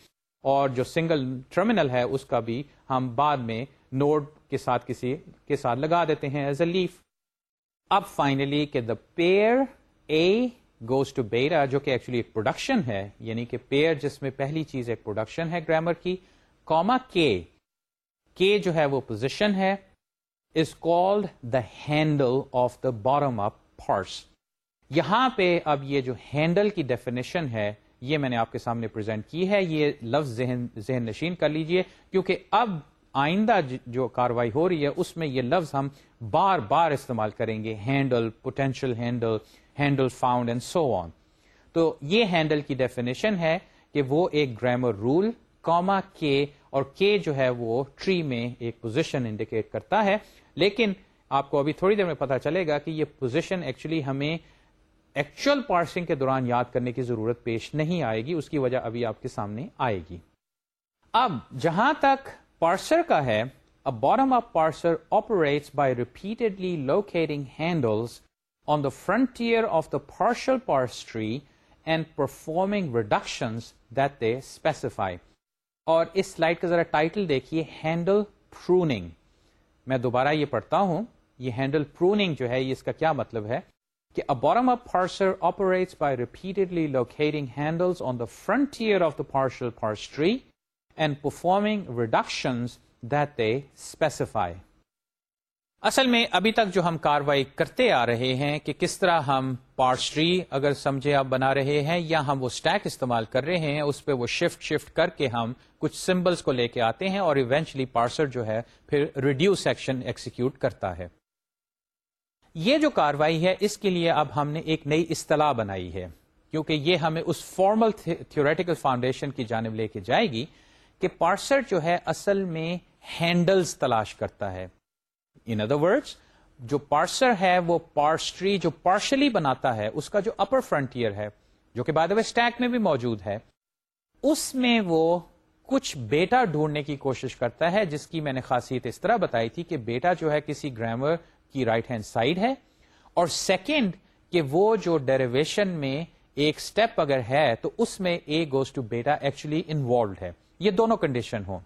اور جو سنگل ٹرمینل ہے اس کا بھی ہم بعد میں نوڈ کے ساتھ کسی کے ساتھ لگا دیتے ہیں ایز اے لیف اب فائنلی کہ the pair A goes to beta جو کہ ایکچولی ایک پروڈکشن ہے یعنی کہ پیئر جس میں پہلی چیز ایک پروڈکشن ہے گرامر کی کوما کے کے جو ہے وہ پوزیشن ہے is called the handle of the bottom up parse یہاں پہ اب یہ جو ہینڈل کی ڈیفینیشن ہے، یہ میں نے آپ کے سامنے پرزینٹ کی ہے، یہ لفظ ذہن ذہن نشین کر لیجیے، کیونکہ اب آئندہ جو کاروائی ہو رہی ہے، اس میں یہ لفظ ہم بار بار استعمال کریں گے، handle potential handle handle found and so on تو یہ ہینڈل کی ڈیفینیشن ہے کہ وہ ایک گرامر رول کوما کے اور کے جو ہے وہ ٹری میں ایک پوزیشن انڈیکیٹ کرتا ہے۔ لیکن آپ کو ابھی تھوڑی دیر میں پتا چلے گا کہ یہ پوزیشن ایکچولی ہمیں ایکچوئل پارسنگ کے دوران یاد کرنے کی ضرورت پیش نہیں آئے گی، اس کی وجہ ابھی آپ کے سامنے آئے گی۔ اب، جہاں تک پارسر کا ہے bottom of parser operates by repeatedly locating handles on the frontier of the partial parse tree and performing reduction that they specify اور اس سلائڈ کا ذرا ٹائٹل دیکھیے ہینڈل پروننگ میں دوبارہ یہ پڑھتا ہوں، یہ ہینڈل پروننگ جو ہے اس کا کیا مطلب ہے؟ کہ bottom up parser operates by repeatedly locating handles on the frontier of the partial parse tree and performing reduction that they specify اصل میں ابھی تک جو ہم کاروائی کرتے آ رہے ہیں کہ کس طرح ہم پارس ٹری اگر سمجھے آپ بنا رہے ہیں یا ہم وہ اسٹیک استعمال کر رہے ہیں، اس پہ وہ شفٹ شفٹ کر کے ہم کچھ سمبلس کو لے کے آتے ہیں اور ایونچلی پارسر جو ہے پھر ریڈیوس سیکشن ایکسیکیوٹ کرتا ہے۔ یہ جو کاروائی ہے، اس کے لیے اب ہم نے ایک نئی اصطلاح بنائی ہے۔ کیونکہ یہ ہمیں اس فارمل تھیوریٹیکل فاؤنڈیشن کی جانب لے کے جائے گی کہ پارسر جو ہے، اصل میں ہینڈلز تلاش کرتا ہے۔ ان ادر ورڈس جو پارسر ہے، وہ پارسٹری جو پارشلی بناتا ہے، اس کا جو اپر فرنٹیئر ہے، جو کہ بعد اسٹیک میں بھی موجود ہے، اس میں وہ کچھ بیٹا ڈھونڈنے کی کوشش کرتا ہے، جس کی میں نے خاصیت اس طرح بتائی تھی کہ بیٹا جو ہے کسی گرامر کی رائٹ ہینڈ سائڈ ہے اور سیکنڈ کہ وہ جو ڈیریویشن میں ایک اسٹیپ اگر ہے تو اس میں A goes to beta actually involved ہے۔ یہ دونوں کنڈیشن ہو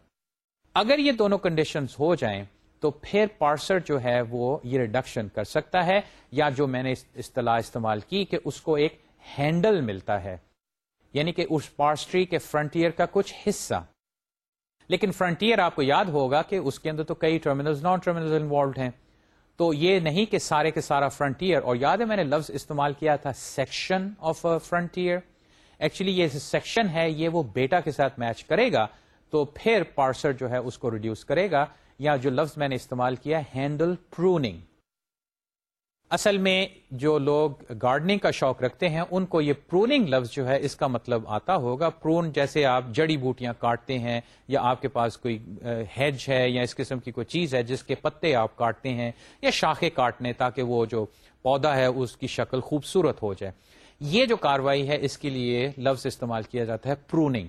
اگر یہ دونوں کنڈیشن ہو جائیں تو پھر پارسر جو ہے وہ یہ ریڈکشن کر سکتا ہے یا جو میں نے اصطلاح استعمال کی کہ اس کو ایک ہینڈل ملتا ہے۔ یعنی کہ اس پارسٹری کے فرنٹیئر کا کچھ حصہ۔ لیکن فرنٹیئر آپ کو یاد ہوگا کہ اس کے اندر تو کئی ٹرمینل نان ٹرمینل انوالوڈ ہیں۔ تو یہ نہیں کہ سارے کے سارا فرنٹیئر اور یاد ہے میں نے لفظ استعمال کیا تھا سیکشن آف فرنٹیئر ایکچولی یہ سیکشن ہے، یہ وہ بیٹا کے ساتھ میچ کرے گا، تو پھر پارسر جو ہے اس کو ریڈیوس کرے گا، یا جو لفظ میں نے استعمال کیا ہینڈل پروننگ اصل میں جو لوگ گارڈننگ کا شوق رکھتے ہیں، ان کو یہ پروننگ لفظ جو ہے، اس کا مطلب آتا ہوگا۔ پرون جیسے آپ جڑی بوٹیاں کاٹتے ہیں یا آپ کے پاس کوئی ہیج ہے یا اس قسم کی کوئی چیز ہے جس کے پتے آپ کاٹتے ہیں یا شاخیں کاٹنے تاکہ وہ جو پودا ہے، اس کی شکل خوبصورت ہو جائے۔ یہ جو کاروائی ہے، اس کے لیے لفظ استعمال کیا جاتا ہے پروننگ۔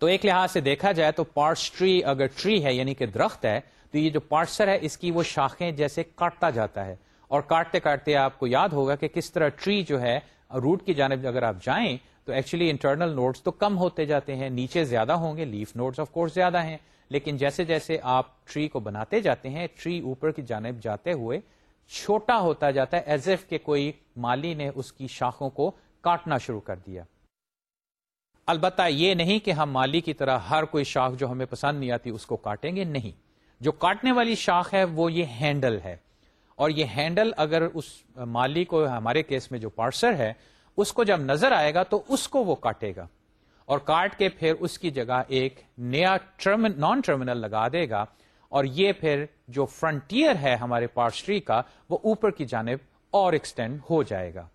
تو ایک لحاظ سے دیکھا جائے تو پارس ٹری اگر ٹری ہے یعنی کہ درخت ہے تو یہ جو پارسر ہے، اس کی وہ شاخیں جیسے کاٹتا جاتا ہے۔ اور کاٹتے کاٹتے آپ کو یاد ہوگا کہ کس طرح ٹری جو ہے، روٹ کی جانب اگر آپ جائیں، تو ایکچولی انٹرنل نوٹس تو کم ہوتے جاتے ہیں، نیچے زیادہ ہوں گے لیف نوٹس آف کورس زیادہ ہیں۔ لیکن جیسے جیسے آپ ٹری کو بناتے جاتے ہیں، ٹری اوپر کی جانب جاتے ہوئے چھوٹا ہوتا جاتا ہے ایز ایف کہ کوئی مالی نے اس کی شاخوں کو کاٹنا شروع کر دیا۔ البتہ یہ نہیں کہ ہم مالی کی طرح ہر کوئی شاخ جو ہمیں پسند نہیں آتی، اس کو کاٹیں گے نہیں۔ جو کاٹنے والی شاخ ہے، وہ یہ ہینڈل ہے۔ اور یہ ہینڈل اگر اس مالی کو ہمارے کیس میں جو پارسر ہے، اس کو جب نظر آئے گا تو اس کو وہ کاٹے گا۔ اور کاٹ کے پھر اس کی جگہ ایک نیا نان ٹرمینل لگا دے گا۔ اور یہ پھر جو فرنٹیئر ہے ہمارے پارسٹری کا، وہ اوپر کی جانب اور ایکسٹینڈ ہو جائے گا۔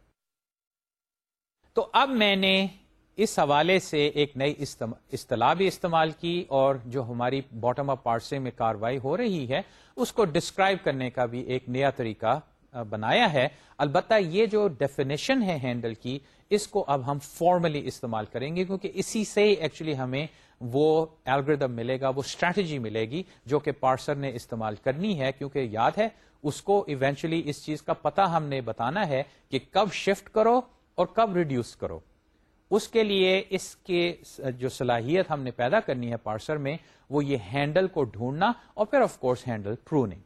تو اب میں نے اس حوالے سے ایک نئی اصطلاح بھی استعمال کی اور جو ہماری باٹم اپ پارسے میں کاروائی ہو رہی ہے، اس کو ڈسکرائب کرنے کا بھی ایک نیا طریقہ بنایا ہے۔ البتہ یہ جو ڈیفینیشن ہے ہینڈل کی، اس کو اب ہم فارملی استعمال کریں گے کیونکہ اسی سے ایکچولی ہمیں وہ الگریدم ملے گا، وہ اسٹریٹجی ملے گی جو کہ پارسر نے استعمال کرنی ہے۔ کیونکہ یاد ہے، اس کو ایونچولی اس چیز کا پتہ ہم نے بتانا ہے کہ کب شفٹ کرو اور کب ریڈیوس کرو۔ اس کے لیے اس کے جو صلاحیت ہم نے پیدا کرنی ہے پارسر میں، وہ یہ ہینڈل کو ڈھونڈنا اور پھر of course handle pruning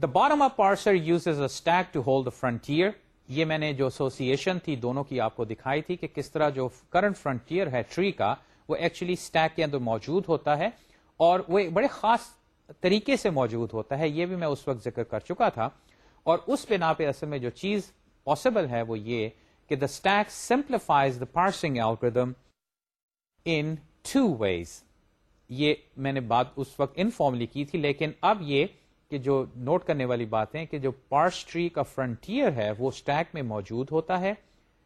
the bottom of parser uses a stack to hold the frontier یہ میں نے جو ایسوسیشن تھی دونوں کی آپ کو دکھائی تھی کہ کس طرح جو کرنٹ فرنٹیئر ہے ٹری کا، وہ ایکچولی اسٹیک کے اندر موجود ہوتا ہے اور وہ ایک بڑے خاص طریقے سے موجود ہوتا ہے، یہ بھی میں اس وقت ذکر کر چکا تھا۔ اور اس بنا پہ اصل میں جو چیز پاسبل ہے وہ یہ کہ the stack simplifies the parsing آؤٹم in two ways یہ میں نے بات اس وقت انفارملی کی تھی، لیکن اب یہ کہ جو نوٹ کرنے والی بات ہے کہ جو پارس ٹری کا فرنٹیئر ہے، وہ اسٹیک میں موجود ہوتا ہے۔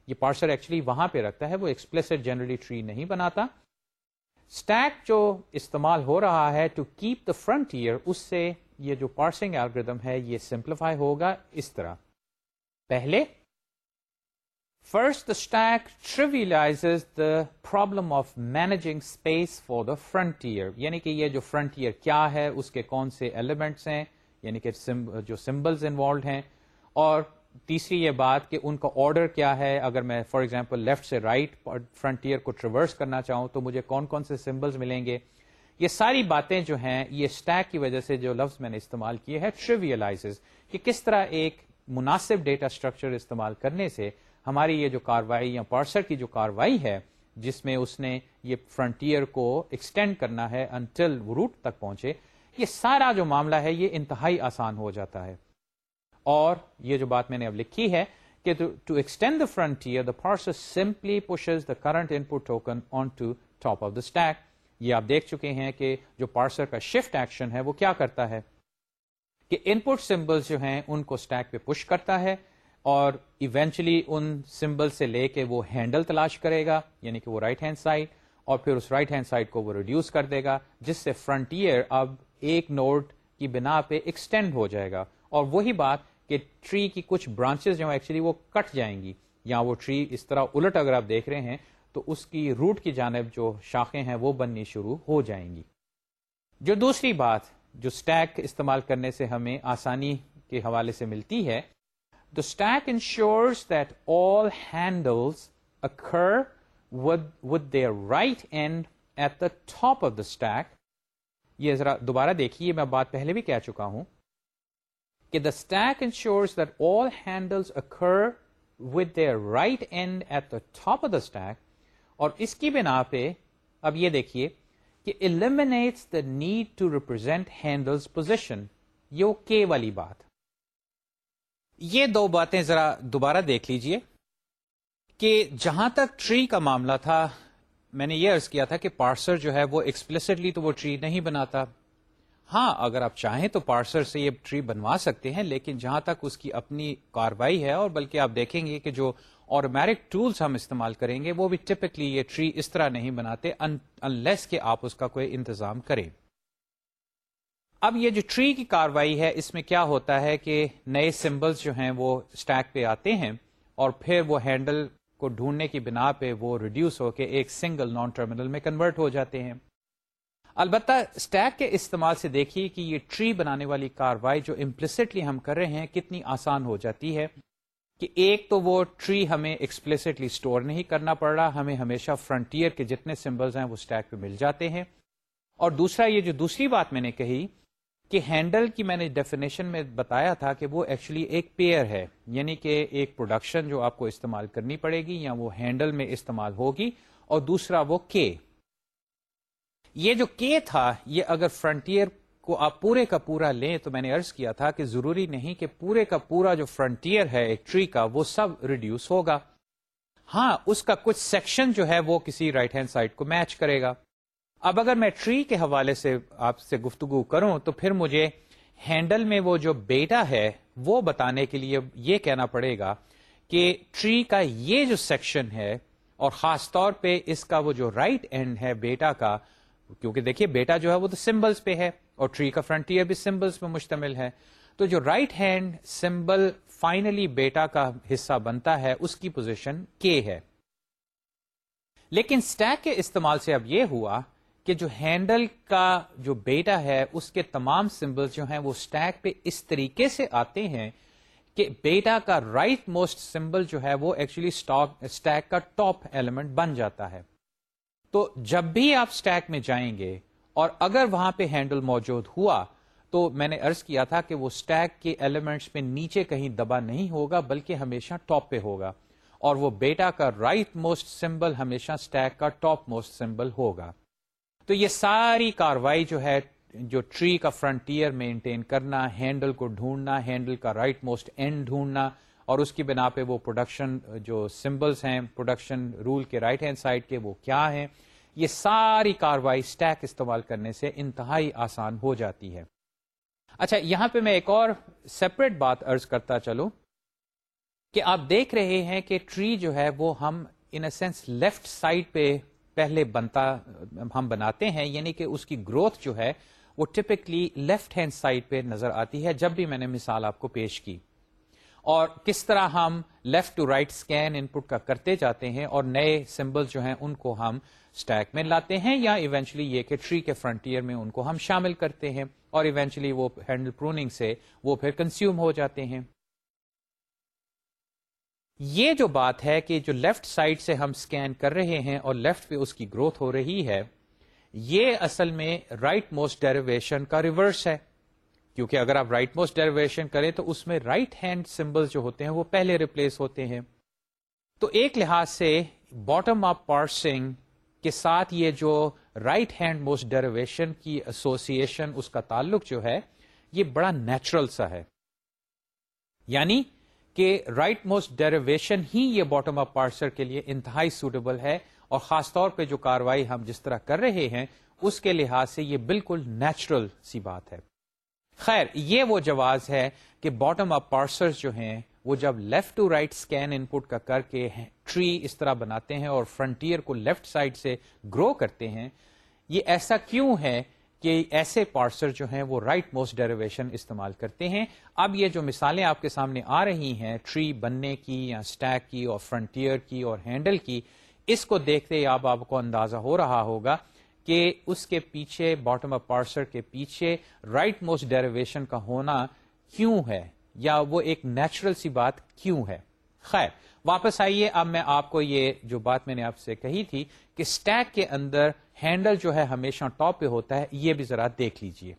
یہ پارسر ایکچولی وہاں پہ رکھتا ہے، وہ ایکسپلس جنرلی ٹری نہیں بناتا۔ اسٹیک جو استعمال ہو رہا ہے ٹو کیپ دا فرنٹیئر اس سے یہ جو پارسنگ الگریدم ہے، یہ سمپلیفائی ہوگا اس طرح۔ پہلے first stack trivializes the problem of managing space for the frontier یعنی کہ یہ جو فرنٹیئر کیا ہے، اس کے کون سے ایلیمنٹس ہیں؟ یعنی کہ جو سمبلز انوالوڈ ہیں۔ اور تیسری یہ بات کہ ان کا آرڈر کیا ہے۔ اگر میں فار ایگزامپل لیفٹ سے رائٹ فرنٹیئر کو ٹریورس کرنا چاہوں تو مجھے کون کون سے سمبلز ملیں گے؟ یہ ساری باتیں جو ہیں، یہ اسٹیک کی وجہ سے جو لفظ میں نے استعمال کیے ہیں ٹریویلائز کہ کس طرح ایک مناسب ڈیٹا اسٹرکچر استعمال کرنے سے ہماری یہ جو کاروائی یا پارسر کی جو کاروائی ہے، جس میں اس نے یہ فرنٹیئر کو ایکسٹینڈ کرنا ہے انٹل روٹ تک پہنچے، یہ سارا جو معاملہ ہے، یہ انتہائی آسان ہو جاتا ہے۔ اور یہ جو بات میں نے اب لکھی ہے کہ to extend the frontier the parse simply pushes the current input token on to top of the stack یہ آپ دیکھ چکے ہیں کہ جو پارسر کا شفٹ ایکشن ہے، وہ کیا کرتا ہے؟ کہ ان پٹ سمبلس جو ہیں، ان کو اسٹیک پہ پش کرتا ہے۔ اور ایونچلی ان سمبل سے لے کے وہ ہینڈل تلاش کرے گا یعنی کہ وہ رائٹ ہینڈ سائڈ اور پھر اس رائٹ ہینڈ سائڈ کو وہ ریڈیوس کر دے گا، جس سے فرنٹیئر اب ایک نوٹ کی بنا پہ ایکسٹینڈ ہو جائے گا۔ اور وہی بات کہ ٹری کی کچھ برانچز جو ایکچولی وہ کٹ جائیں گی۔ یا وہ ٹری اس طرح الٹ اگر آپ دیکھ رہے ہیں، تو اس کی روٹ کی جانب جو شاخیں ہیں، وہ بننی شروع ہو جائیں گی۔ جو دوسری بات، جو اسٹیک استعمال کرنے سے ہمیں آسانی کے حوالے سے ملتی ہے the stack ensures that all handles occur with their right end at the top of the stack یہ ذرا دوبارہ دیکھیے، میں بات پہلے بھی کہہ چکا ہوں کہ the stack ensures that all handles occur with their right end at the top of the stack اور اس کی بنا پہ اب یہ دیکھیے کہ eliminates the need to represent handles position یہ کے والی بات۔ یہ دو باتیں ذرا دوبارہ دیکھ لیجیے کہ جہاں تک ٹری کا معاملہ تھا، میں نے یہ ارض کیا تھا کہ پارسر جو ہے وہ ایکسپلسٹلی تو وہ ٹری نہیں بناتا۔ ہاں اگر آپ چاہیں تو پارسر سے یہ ٹری بنوا سکتے ہیں، لیکن جہاں تک اس کی اپنی کاروائی ہے، اور بلکہ آپ دیکھیں گے کہ جو آٹومیٹک ٹولس ہم استعمال کریں گے، وہ بھی ٹپکلی یہ ٹری اس طرح نہیں بناتے انلیس کہ آپ اس کا کوئی انتظام کریں۔ اب یہ جو ٹری کی کاروائی ہے، اس میں کیا ہوتا ہے کہ نئے سمبلس جو ہیں وہ اسٹیک پہ آتے ہیں اور پھر وہ ہینڈل کو ڈھونڈنے کی بنا پہ وہ ریڈیوس ہو کے ایک سنگل نان ٹرمینل میں کنورٹ ہو جاتے ہیں۔ البتہ اسٹیک کے استعمال سے دیکھیے کہ یہ ٹری بنانے والی کاروائی جو امپلسٹلی ہم کر رہے ہیں کتنی آسان ہو جاتی ہے کہ ایک تو وہ ٹری ہمیں ایکسپلسٹلی اسٹور نہیں کرنا پڑ رہا، ہمیں ہمیشہ فرنٹیئر کے جتنے سمبلز ہیں وہ اسٹیک پہ مل جاتے ہیں۔ اور دوسرا، یہ جو دوسری بات میں نے کہی کہ ہینڈل کی میں نے ڈیفینیشن میں بتایا تھا کہ وہ ایکچولی ایک پیئر ہے یعنی کہ ایک پروڈکشن جو آپ کو استعمال کرنی پڑے گی یا وہ ہینڈل میں استعمال ہوگی اور دوسرا وہ کے یہ جو کے تھا، یہ اگر فرنٹیئر کو آپ پورے کا پورا لیں تو میں نے ارض کیا تھا کہ ضروری نہیں کہ پورے کا پورا جو فرنٹیئر ہے ایک ٹری کا، وہ سب ریڈیوس ہوگا۔ ہاں اس کا کچھ سیکشن جو ہے وہ کسی رائٹ ہینڈ سائڈ کو میچ کرے گا۔ اب اگر میں ٹری کے حوالے سے آپ سے گفتگو کروں تو پھر مجھے ہینڈل میں وہ جو بیٹا ہے وہ بتانے کے لیے یہ کہنا پڑے گا کہ ٹری کا یہ جو سیکشن ہے اور خاص طور پہ اس کا وہ جو رائٹ right اینڈ ہے بیٹا کا، کیونکہ دیکھیے بیٹا جو ہے وہ تو سمبلس پہ ہے اور ٹری کا فرنٹیئر بھی سمبلس پہ مشتمل ہے۔ تو جو right hand symbol finally beta کا حصہ بنتا ہے، اس کی پوزیشن کے ہے۔ لیکن اسٹیک کے استعمال سے اب یہ ہوا کہ جو ہینڈل کا جو بیٹا ہے، اس کے تمام سمبل جو ہیں، وہ اسٹیک پہ اس طریقے سے آتے ہیں کہ بیٹا کا رائٹ موسٹ سمبل جو ہے، وہ ایکچولی اسٹیک کا ٹاپ ایلیمنٹ بن جاتا ہے۔ تو جب بھی آپ اسٹیک میں جائیں گے اور اگر وہاں پہ ہینڈل موجود ہوا، تو میں نے ارض کیا تھا کہ وہ اسٹیک کے ایلیمنٹس پہ نیچے کہیں دبا نہیں ہوگا، بلکہ ہمیشہ ٹاپ پہ ہوگا۔ اور وہ بیٹا کا رائٹ موسٹ سمبل ہمیشہ اسٹیک کا ٹاپ موسٹ سمبل ہوگا۔ تو یہ ساری کاروائی جو ہے، جو ٹری کا فرنٹیئر مینٹین کرنا، ہینڈل کو ڈھونڈنا، ہینڈل کا رائٹ موسٹ اینڈ ڈھونڈنا، اور اس کی بنا پہ وہ پروڈکشن جو سمبلس ہیں، پروڈکشن رول کے رائٹ ہینڈ سائڈ کے وہ کیا ہیں، یہ ساری کاروائی اسٹیک استعمال کرنے سے انتہائی آسان ہو جاتی ہے۔ اچھا یہاں پہ میں ایک اور سیپریٹ بات ارض کرتا چلوں کہ آپ دیکھ رہے ہیں کہ ٹری جو ہے وہ ہم ان سینس لیفٹ سائڈ پہ پہلے بنتا، ہم بناتے ہیں یعنی کہ اس کی گروتھ جو ہے، وہ ٹپکلی لیفٹ ہینڈ سائڈ پہ نظر آتی ہے، جب بھی میں نے مثال آپ کو پیش کی۔ اور کس طرح ہم left to right scan input کا کرتے جاتے ہیں اور نئے سمبل جو ہیں، ان کو ہم اسٹیک میں لاتے ہیں، یا ایونچلی یہ کہ ٹری کے فرنٹیئر میں ان کو ہم شامل کرتے ہیں اور ایونچلی وہ ہینڈل پروننگ سے وہ پھر کنزیوم ہو جاتے ہیں۔ یہ جو بات ہے کہ جو لیفٹ سائڈ سے ہم اسکین کر رہے ہیں اور لیفٹ پہ اس کی گروتھ ہو رہی ہے، یہ اصل میں رائٹ موسٹ ڈیریویشن کا ریورس ہے۔ کیونکہ اگر آپ رائٹ موسٹ ڈیریویشن کریں تو اس میں رائٹ ہینڈ سمبل جو ہوتے ہیں وہ پہلے ریپلیس ہوتے ہیں۔ تو ایک لحاظ سے باٹم اپ پارسنگ کے ساتھ یہ جو رائٹ ہینڈ موسٹ ڈیریویشن کی ایسوسیشن اس کا تعلق جو ہے، یہ بڑا نیچرل سا ہے۔ یعنی کہ رائٹ موسٹ ڈیریویشن ہی یہ باٹم اپ پارسر کے لیے انتہائی سوٹیبل ہے اور خاص طور پہ جو کاروائی ہم جس طرح کر رہے ہیں، اس کے لحاظ سے یہ بالکل نیچرل سی بات ہے۔ خیر، یہ وہ جواز ہے کہ باٹم اپ پارسر جو ہیں، وہ جب left to right scan input کا کر کے ٹری اس طرح بناتے ہیں اور فرنٹیئر کو لیفٹ سائڈ سے گرو کرتے ہیں، یہ ایسا کیوں ہے کہ ایسے پارسر جو ہیں وہ رائٹ موسٹ ڈیریویشن استعمال کرتے ہیں۔ اب یہ جو مثالیں آپ کے سامنے آ رہی ہیں ٹری بننے کی یا اسٹیک کی اور فرنٹیئر کی اور ہینڈل کی، اس کو دیکھتے اب آپ کو اندازہ ہو رہا ہوگا کہ اس کے پیچھے باٹم اپ پارسر کے پیچھے رائٹ موسٹ ڈیریویشن کا ہونا کیوں ہے؟ یا وہ ایک نیچرل سی بات کیوں ہے؟ خیر، واپس آئیے۔ اب میں آپ کو یہ جو بات میں نے آپ سے کہی تھی کہ اسٹیک کے اندر ہینڈل جو ہے ہمیشہ ٹاپ پہ ہوتا ہے، یہ بھی ذرا دیکھ لیجیے۔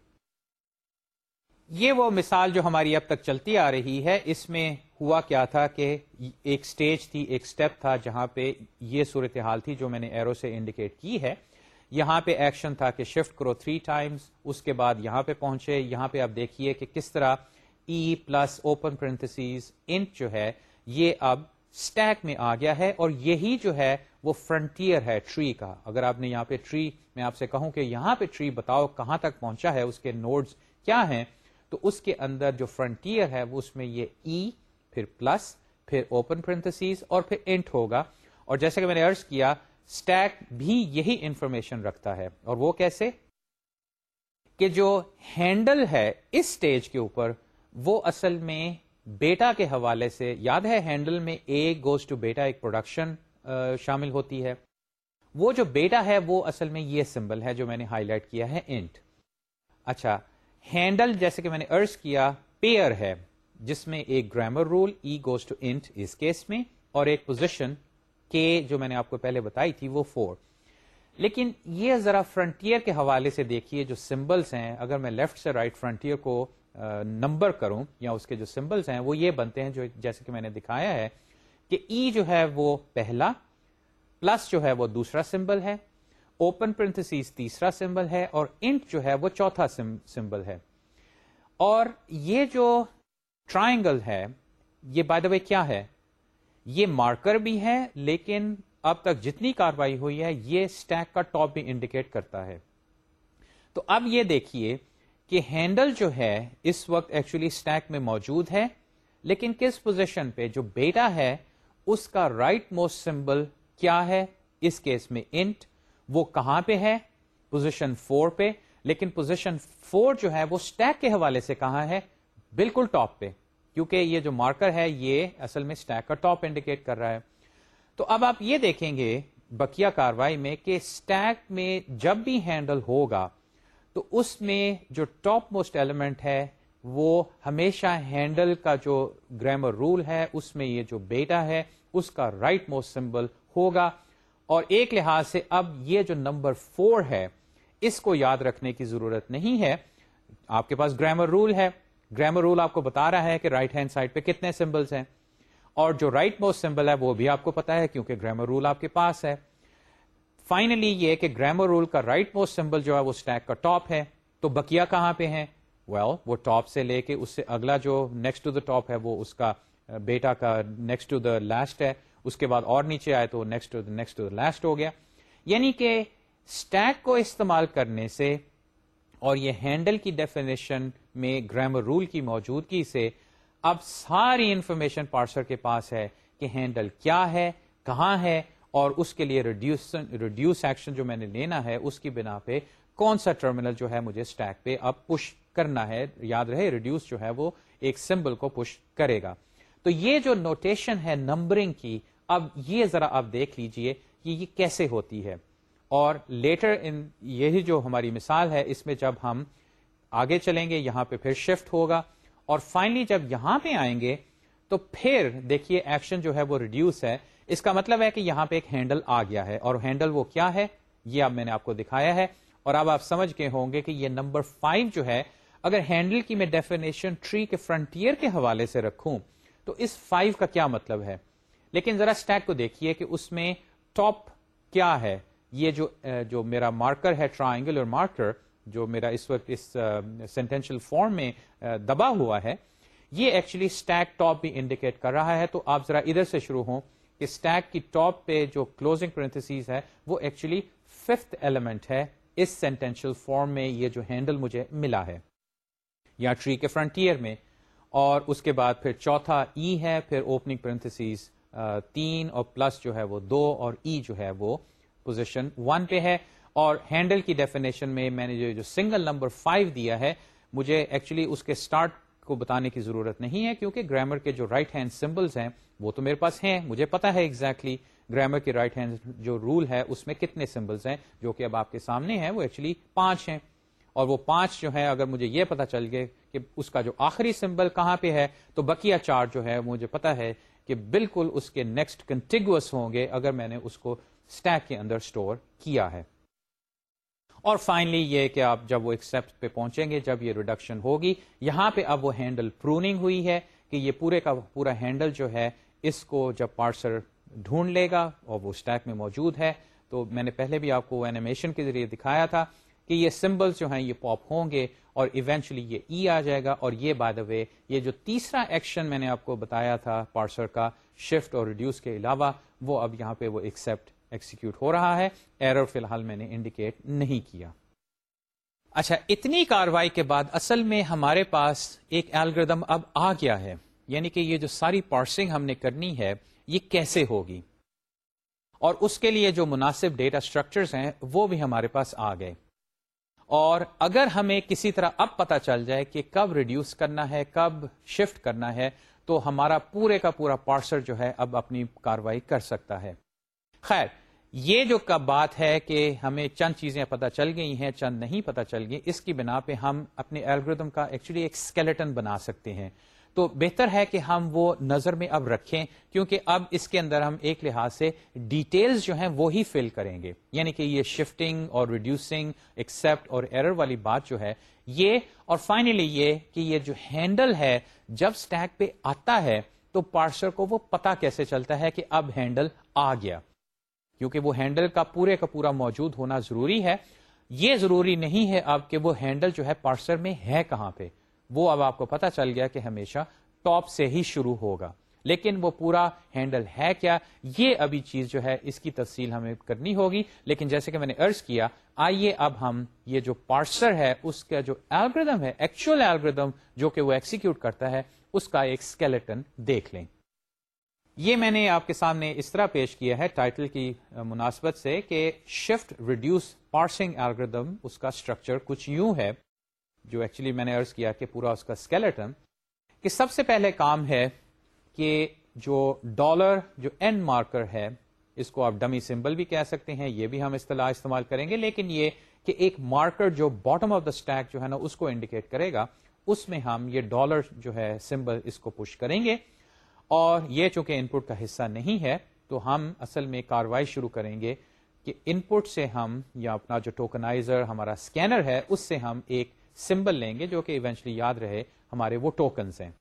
یہ وہ مثال جو ہماری اب تک چلتی آ رہی ہے، اس میں ہوا کیا تھا کہ ایک سٹیج تھی، ایک سٹیپ تھا جہاں پہ یہ صورتحال تھی جو میں نے ایرو سے انڈیکیٹ کی ہے۔ یہاں پہ ایکشن تھا کہ شفٹ کرو تھری ٹائمز اس کے بعد یہاں پہ پہنچے۔ یہاں پہ آپ دیکھیے کہ کس طرح E plus open parenthesis int جو ہے، یہ اب اسٹیک میں آ گیا ہے اور یہی جو ہے وہ فرنٹیئر ہے ٹری کا۔ اگر آپ نے یہاں پہ ٹری میں آپ سے کہوں کہ یہاں پہ ٹری بتاؤ کہاں تک پہنچا ہے اس کے نوڈز کیا ہیں تو اس کے اندر جو فرنٹیئر ہے وہ اس میں یہ ای e، پھر پلس پھر اوپن پرنتسیز اور پھر انٹ ہوگا۔ اور جیسے کہ میں نے ارض کیا اسٹیک بھی یہی انفارمیشن رکھتا ہے۔ اور وہ کیسے؟ کہ جو ہینڈل ہے اس اسٹیج کے اوپر وہ اصل میں بیٹا کے حوالے سے، یاد ہے ہینڈل میں اے گوز ٹو بیٹا ایک پروڈکشن شامل ہوتی ہے۔ وہ جو بیٹا ہے، وہ اصل میں یہ سمبل ہے جو میں نے ہائی لائٹ کیا ہے انٹ اچھا ہینڈل جیسے کہ میں نے ارض کیا پیئر ہے، جس میں ایک grammar rule E goes to int us case میں، اور ایک پوزیشن کے جو میں نے آپ کو پہلے بتائی تھی، وہ فور لیکن یہ ذرا فرنٹیئر کے حوالے سے دیکھیے جو سمبلس ہیں، اگر میں لیفٹ سے رائٹ فرنٹیئر کو نمبر کروں یا اس کے جو سمبلس ہیں، وہ یہ بنتے ہیں جو جیسے کہ میں نے دکھایا ہے کہ ای e جو ہے وہ پہلا پلس جو ہے وہ دوسرا سمبل ہے اوپن پرنتھسیز تیسرا سمبل ہے، اور انٹ جو ہے وہ چوتھا سمبل ہے۔ اور یہ جو ٹرائنگل ہے، یہ بائی دا وے کیا ہے؟ یہ مارکر بھی ہے، لیکن اب تک جتنی کاروائی ہوئی ہے، یہ اسٹیک کا ٹاپ بھی انڈیکیٹ کرتا ہے۔ تو اب یہ دیکھیے کہ ہینڈل جو ہے اس وقت ایکچولی اسٹیک میں موجود ہے، لیکن کس پوزیشن پہ جو بیٹا ہے، اس کا رائٹ موسٹ سمبل کیا ہے؟ اس کیس میں انٹ وہ کہاں پہ ہے؟ پوزیشن فور پہ، لیکن پوزیشن فور جو ہے، وہ اسٹیک کے حوالے سے کہاں ہے؟ بالکل ٹاپ پہ، کیونکہ یہ جو مارکر ہے، یہ اصل میں اسٹیک کا ٹاپ انڈیکیٹ کر رہا ہے۔ تو اب آپ یہ دیکھیں گے بکیا کاروائی میں کہ اسٹیک میں جب بھی ہینڈل ہوگا تو اس میں جو ٹاپ موسٹ ایلیمنٹ ہے، وہ ہمیشہ ہینڈل کا جو گرامر رول ہے، اس میں یہ جو بیٹا ہے، اس کا رائٹ موسٹ سمبل ہوگا۔ اور ایک لحاظ سے اب یہ جو نمبر فور ہے، اس کو یاد رکھنے کی ضرورت نہیں ہے۔ آپ کے پاس گرامر رول ہے۔ گرامر رول آپ کو بتا رہا ہے کہ رائٹ ہینڈ سائڈ پہ کتنے سمبلس ہیں۔ اور جو رائٹ موسٹ سمبل ہے وہ بھی آپ کو پتا ہے کیونکہ گرامر رول آپ کے پاس ہے۔ فائنلی یہ کہ گرامر رول کا رائٹ موسٹ سمبل جو ہے وہ اسٹیک کا ٹاپ ہے. تو بکیا کہاں پہ ہے well, وہ ٹاپ سے لے کے اس سے اگلا جو نیکسٹ ٹو دا ٹاپ ہے وہ اس کا بیٹا کا نیکسٹ ٹو دا لاسٹ ہے. اس کے بعد اور نیچے آئے تو next next to the last ہو گیا. یعنی کہ اسٹیک کو استعمال کرنے سے اور یہ ہینڈل کی ڈیفینیشن میں گرامر رول کی موجودگی سے اب ساری انفارمیشن پارسر کے پاس ہے کہ ہینڈل کیا ہے کہاں ہے اور اس کے لیے ریڈیوس ایکشن جو میں نے لینا ہے اس کی بنا پہ کون سا ٹرمینل جو ہے مجھے اسٹیک پہ اب پش کرنا ہے؟ یاد رہے ریڈیوس جو ہے وہ ایک سمبل کو پش کرے گا۔ تو یہ جو نوٹیشن ہے نمبرنگ کی، اب یہ ذرا آپ دیکھ لیجیے کہ یہ کیسے ہوتی ہے۔ اور لیٹر ان یہی جو ہماری مثال ہے، اس میں جب ہم آگے چلیں گے، یہاں پہ پھر شفٹ ہوگا۔ اور فائنلی جب یہاں پہ آئیں گے، تو پھر دیکھیے ایکشن جو ہے وہ ریڈیوس ہے۔ اس کا مطلب ہے کہ یہاں پہ ایک ہینڈل آ گیا ہے اور ہینڈل وہ کیا ہے؟ یہ اب میں نے آپ کو دکھایا ہے اور اب آپ سمجھ کے ہوں گے کہ یہ نمبر فائیو جو ہے، اگر ہینڈل کی میں ڈیفینیشن ٹری کے فرنٹیئر کے حوالے سے رکھوں تو اس فائیو کا کیا مطلب ہے؟ لیکن ذرا اسٹیک کو دیکھیے کہ اس میں ٹاپ کیا ہے؟ یہ جو جو میرا مارکر ہے ٹرائنگل اور مارکر، جو میرا اس وقت، اس سینٹینشل فارم میں دبا ہوا ہے، یہ ایکچولی اسٹیک ٹاپ بھی انڈیکیٹ کر رہا ہے۔ تو آپ ذرا ادھر سے شروع ہوں۔ کہ اسٹیک کی ٹاپ پہ جو کلوزنگ پرنتھس ہے وہ ایکچولی ففتھ ایلیمنٹ ہے اس سینٹینشل فارم میں یہ جو ہینڈل مجھے ملا ہے۔ یا ٹری کے فرنٹیئر میں اور اس کے بعد پھر چوتھا ای e ہے، پھر اوپننگ پرنتھس تین اور پلس جو ہے وہ دو اور ای e جو ہے وہ پوزیشن ون پہ ہے۔ اور ہینڈل کی ڈیفینیشن میں میں نے جو سنگل نمبر فائیو دیا ہے، مجھے ایکچولی اس کے اسٹارٹ کو بتانے کی ضرورت نہیں ہے، کیونکہ گرامر کے جو رائٹ ہینڈ سمبلس ہیں، وہ تو میرے پاس ہیں، مجھے پتا ہے ایگزیکٹلی گرامر کے رائٹ ہینڈ جو رول ہے، اس میں کتنے سمبلس ہیں، جو کہ اب آپ کے سامنے ہیں، وہ ایکچولی پانچ ہیں۔ اور وہ پانچ جو ہے اگر مجھے یہ پتا چل گئے کہ اس کا جو آخری سمبل کہاں پہ ہے، تو بکیا چار جو ہے مجھے پتا ہے کہ بالکل اس کے نیکسٹ کنٹینگوس ہوں گے، اگر میں نے اس کو اسٹیک کے اندر اسٹور کیا ہے۔ اور فائنلی یہ کہ آپ جب وہ ایکسپٹ پہ پہنچیں گے، جب یہ ریڈکشن ہوگی، یہاں پہ اب وہ ہینڈل پروننگ ہوئی ہے کہ یہ پورے کا پورا ہینڈل جو ہے، اس کو جب پارسر ڈھونڈ لے گا اور وہ اسٹیک میں موجود ہے، تو میں نے پہلے بھی آپ کو اینیمیشن کے ذریعے دکھایا تھا کہ یہ سمبلس جو ہیں، یہ پاپ ہوں گے اور ایونچولی یہ ای e آ جائے گا اور یہ بائی دا وے یہ جو تیسرا ایکشن میں نے آپ کو بتایا تھا پارسر کا شفٹ اور ریڈیوس کے علاوہ، وہ اب یہاں پہ وہ ایکسپٹ ایکسیکیوٹ ہو رہا ہے۔ ایرر فی الحال میں نے انڈیکیٹ نہیں کیا۔ اچھا اتنی کاروائی کے بعد اصل میں ہمارے پاس ایک الگریدم اب آ گیا ہے۔ یعنی کہ یہ جو ساری پارسنگ ہم نے کرنی ہے، یہ کیسے ہوگی؟ اور اس کے لیے جو مناسب ڈیٹا اسٹرکچرز ہیں، وہ بھی ہمارے پاس آ گئے۔ اور اگر ہمیں کسی طرح اب پتا چل جائے کہ کب ریڈیوس کرنا ہے، کب شفٹ کرنا ہے، تو ہمارا پورے کا پورا پارسر جو ہے، اب اپنی کاروائی کر سکتا ہے۔ خیر یہ جو بات ہے کہ ہمیں چند چیزیں پتہ چل گئی ہیں، چند نہیں پتہ چل گئی، اس کی بنا پہ ہم اپنے الگریدم کا ایکچولی ایک اسکیلیٹن بنا سکتے ہیں۔ تو بہتر ہے کہ ہم وہ نظر میں اب رکھیں، کیونکہ اب اس کے اندر ہم ایک لحاظ سے ڈیٹیلز جو ہیں وہی فل کریں گے۔ یعنی کہ یہ شفٹنگ اور ریڈیوسنگ ایکسپٹ اور ایرر والی بات جو ہے، یہ اور فائنلی یہ کہ یہ جو ہینڈل ہے، جب اسٹیک پہ آتا ہے تو پارسر کو وہ پتا کیسے چلتا ہے کہ اب ہینڈل آ گیا۔ کیونکہ وہ ہینڈل کا پورے کا پورا موجود ہونا ضروری ہے۔ یہ ضروری نہیں ہے اب کہ وہ ہینڈل جو ہے پارسر میں ہے کہاں پہ۔ وہ اب آپ کو پتا چل گیا کہ ہمیشہ ٹاپ سے ہی شروع ہوگا۔ لیکن وہ پورا ہینڈل ہے کیا؟ یہ ابھی چیز جو ہے اس کی تفصیل ہمیں کرنی ہوگی۔ لیکن جیسے کہ میں نے ارض کیا، آئیے اب ہم یہ جو پارسر ہے، اس کا جو الگریدم ہے ایکچوئل الگریدم جو کہ وہ ایکسیکیوٹ کرتا ہے، اس کا ایک اسکیلیٹن دیکھ لیں۔ یہ میں نے آپ کے سامنے اس طرح پیش کیا ہے ٹائٹل کی مناسبت سے کہ شفٹ ریڈیوس پارسنگ الگریدم اس کا اسٹرکچر کچھ یوں ہے، جو ایکچولی میں نے ارض کیا کہ پورا اس کا اسکیلیٹن کہ سب سے پہلے کام ہے کہ جو ڈالر جو اینڈ مارکر ہے، اس کو آپ ڈمی سمبل بھی کہہ سکتے ہیں، یہ بھی ہم اصطلاح استعمال کریں گے، لیکن یہ کہ ایک مارکر جو باٹم آف دا اسٹیک جو ہے نا، اس کو انڈیکیٹ کرے گا، اس میں ہم یہ ڈالر جو ہے سمبل اس کو پش کریں گے۔ اور یہ چونکہ ان پٹ کا حصہ نہیں ہے، تو ہم اصل میں کاروائی شروع کریں گے کہ ان پٹ سے ہم یا اپنا جو ٹوکنائزر ہمارا اسکینر ہے، اس سے ہم ایک سمبل لیں گے جو کہ ایونچلی یاد رہے ہمارے وہ ٹوکنس ہیں۔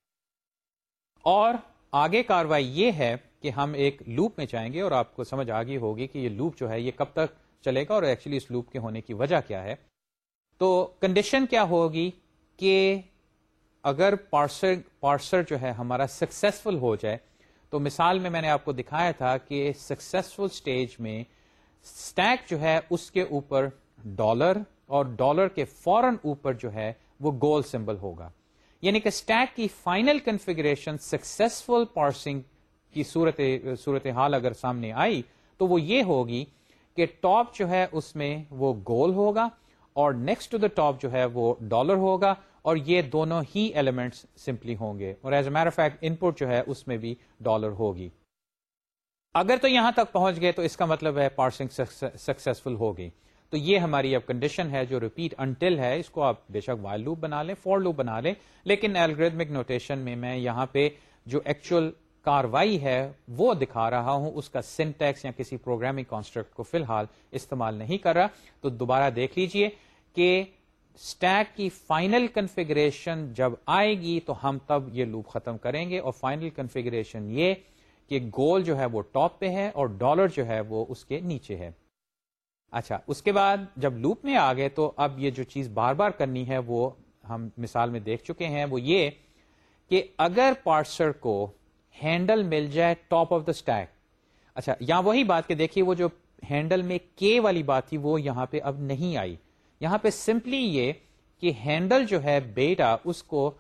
اور آگے کاروائی یہ ہے کہ ہم ایک لوپ میں جائیں گے اور آپ کو سمجھ آگے ہوگی کہ یہ لوپ جو ہے یہ کب تک چلے گا اور ایکچولی اس لوپ کے ہونے کی وجہ کیا ہے۔ تو کنڈیشن کیا ہوگی کہ اگر پارسر پارسر جو ہے ہمارا سکسیسفل ہو جائے، تو مثال میں میں نے آپ کو دکھایا تھا کہ سکسیسفل اسٹیج میں اسٹیک جو ہے اس کے اوپر ڈالر اور ڈالر کے فورن اوپر جو ہے وہ گول سمبل ہوگا۔ یعنی کہ اسٹیک کی فائنل کنفیگریشن سکسیسفل پارسنگ کی صورت صورت حال اگر سامنے آئی، تو وہ یہ ہوگی کہ ٹاپ جو ہے اس میں وہ گول ہوگا اور نیکسٹ ٹو دا ٹاپ جو ہے وہ ڈالر ہوگا اور یہ دونوں ہی ایلیمنٹس سمپلی ہوں گے۔ اور as a matter fact input جو ہے اس میں بھی ڈالر ہوگی۔ اگر تو یہاں تک پہنچ گئے تو اس کا مطلب ہے پارسنگ سکسیسفل ہوگی۔ تو یہ ہماری اب کنڈیشن ہے جو ریپیٹ انٹل ہے۔ اس کو آپ بے شک وائل لوپ بنا لیں فور لوپ بنا لیں۔ لیکن الگریدمک نوٹیشن میں میں یہاں پہ جو ایکچوئل کاروائی ہے وہ دکھا رہا ہوں۔ اس کا سنٹیکس یا کسی پروگرامنگ کانسٹرکٹ کو فی الحال استعمال نہیں کر رہا۔ تو دوبارہ دیکھ لیجیے کہ اسٹیک کی فائنل کنفیگریشن جب آئے گی تو ہم تب یہ لوپ ختم کریں گے اور فائنل کنفیگریشن یہ کہ گول جو ہے وہ ٹاپ پہ ہے اور ڈالر جو ہے وہ اس کے نیچے ہے۔ اچھا اس کے بعد جب لوپ میں آ گئے تو اب یہ جو چیز بار بار کرنی ہے وہ ہم مثال میں دیکھ چکے ہیں، وہ یہ کہ اگر پارسر کو ہینڈل مل جائے ٹاپ آف دا اسٹیک اچھا یہاں وہی بات کہ دیکھیے وہ جو ہینڈل میں کے والی بات تھی وہ یہاں پہ اب نہیں آئی۔ یہاں پہ سمپلی یہ کہ ہینڈل جو ہے بیٹا اس کو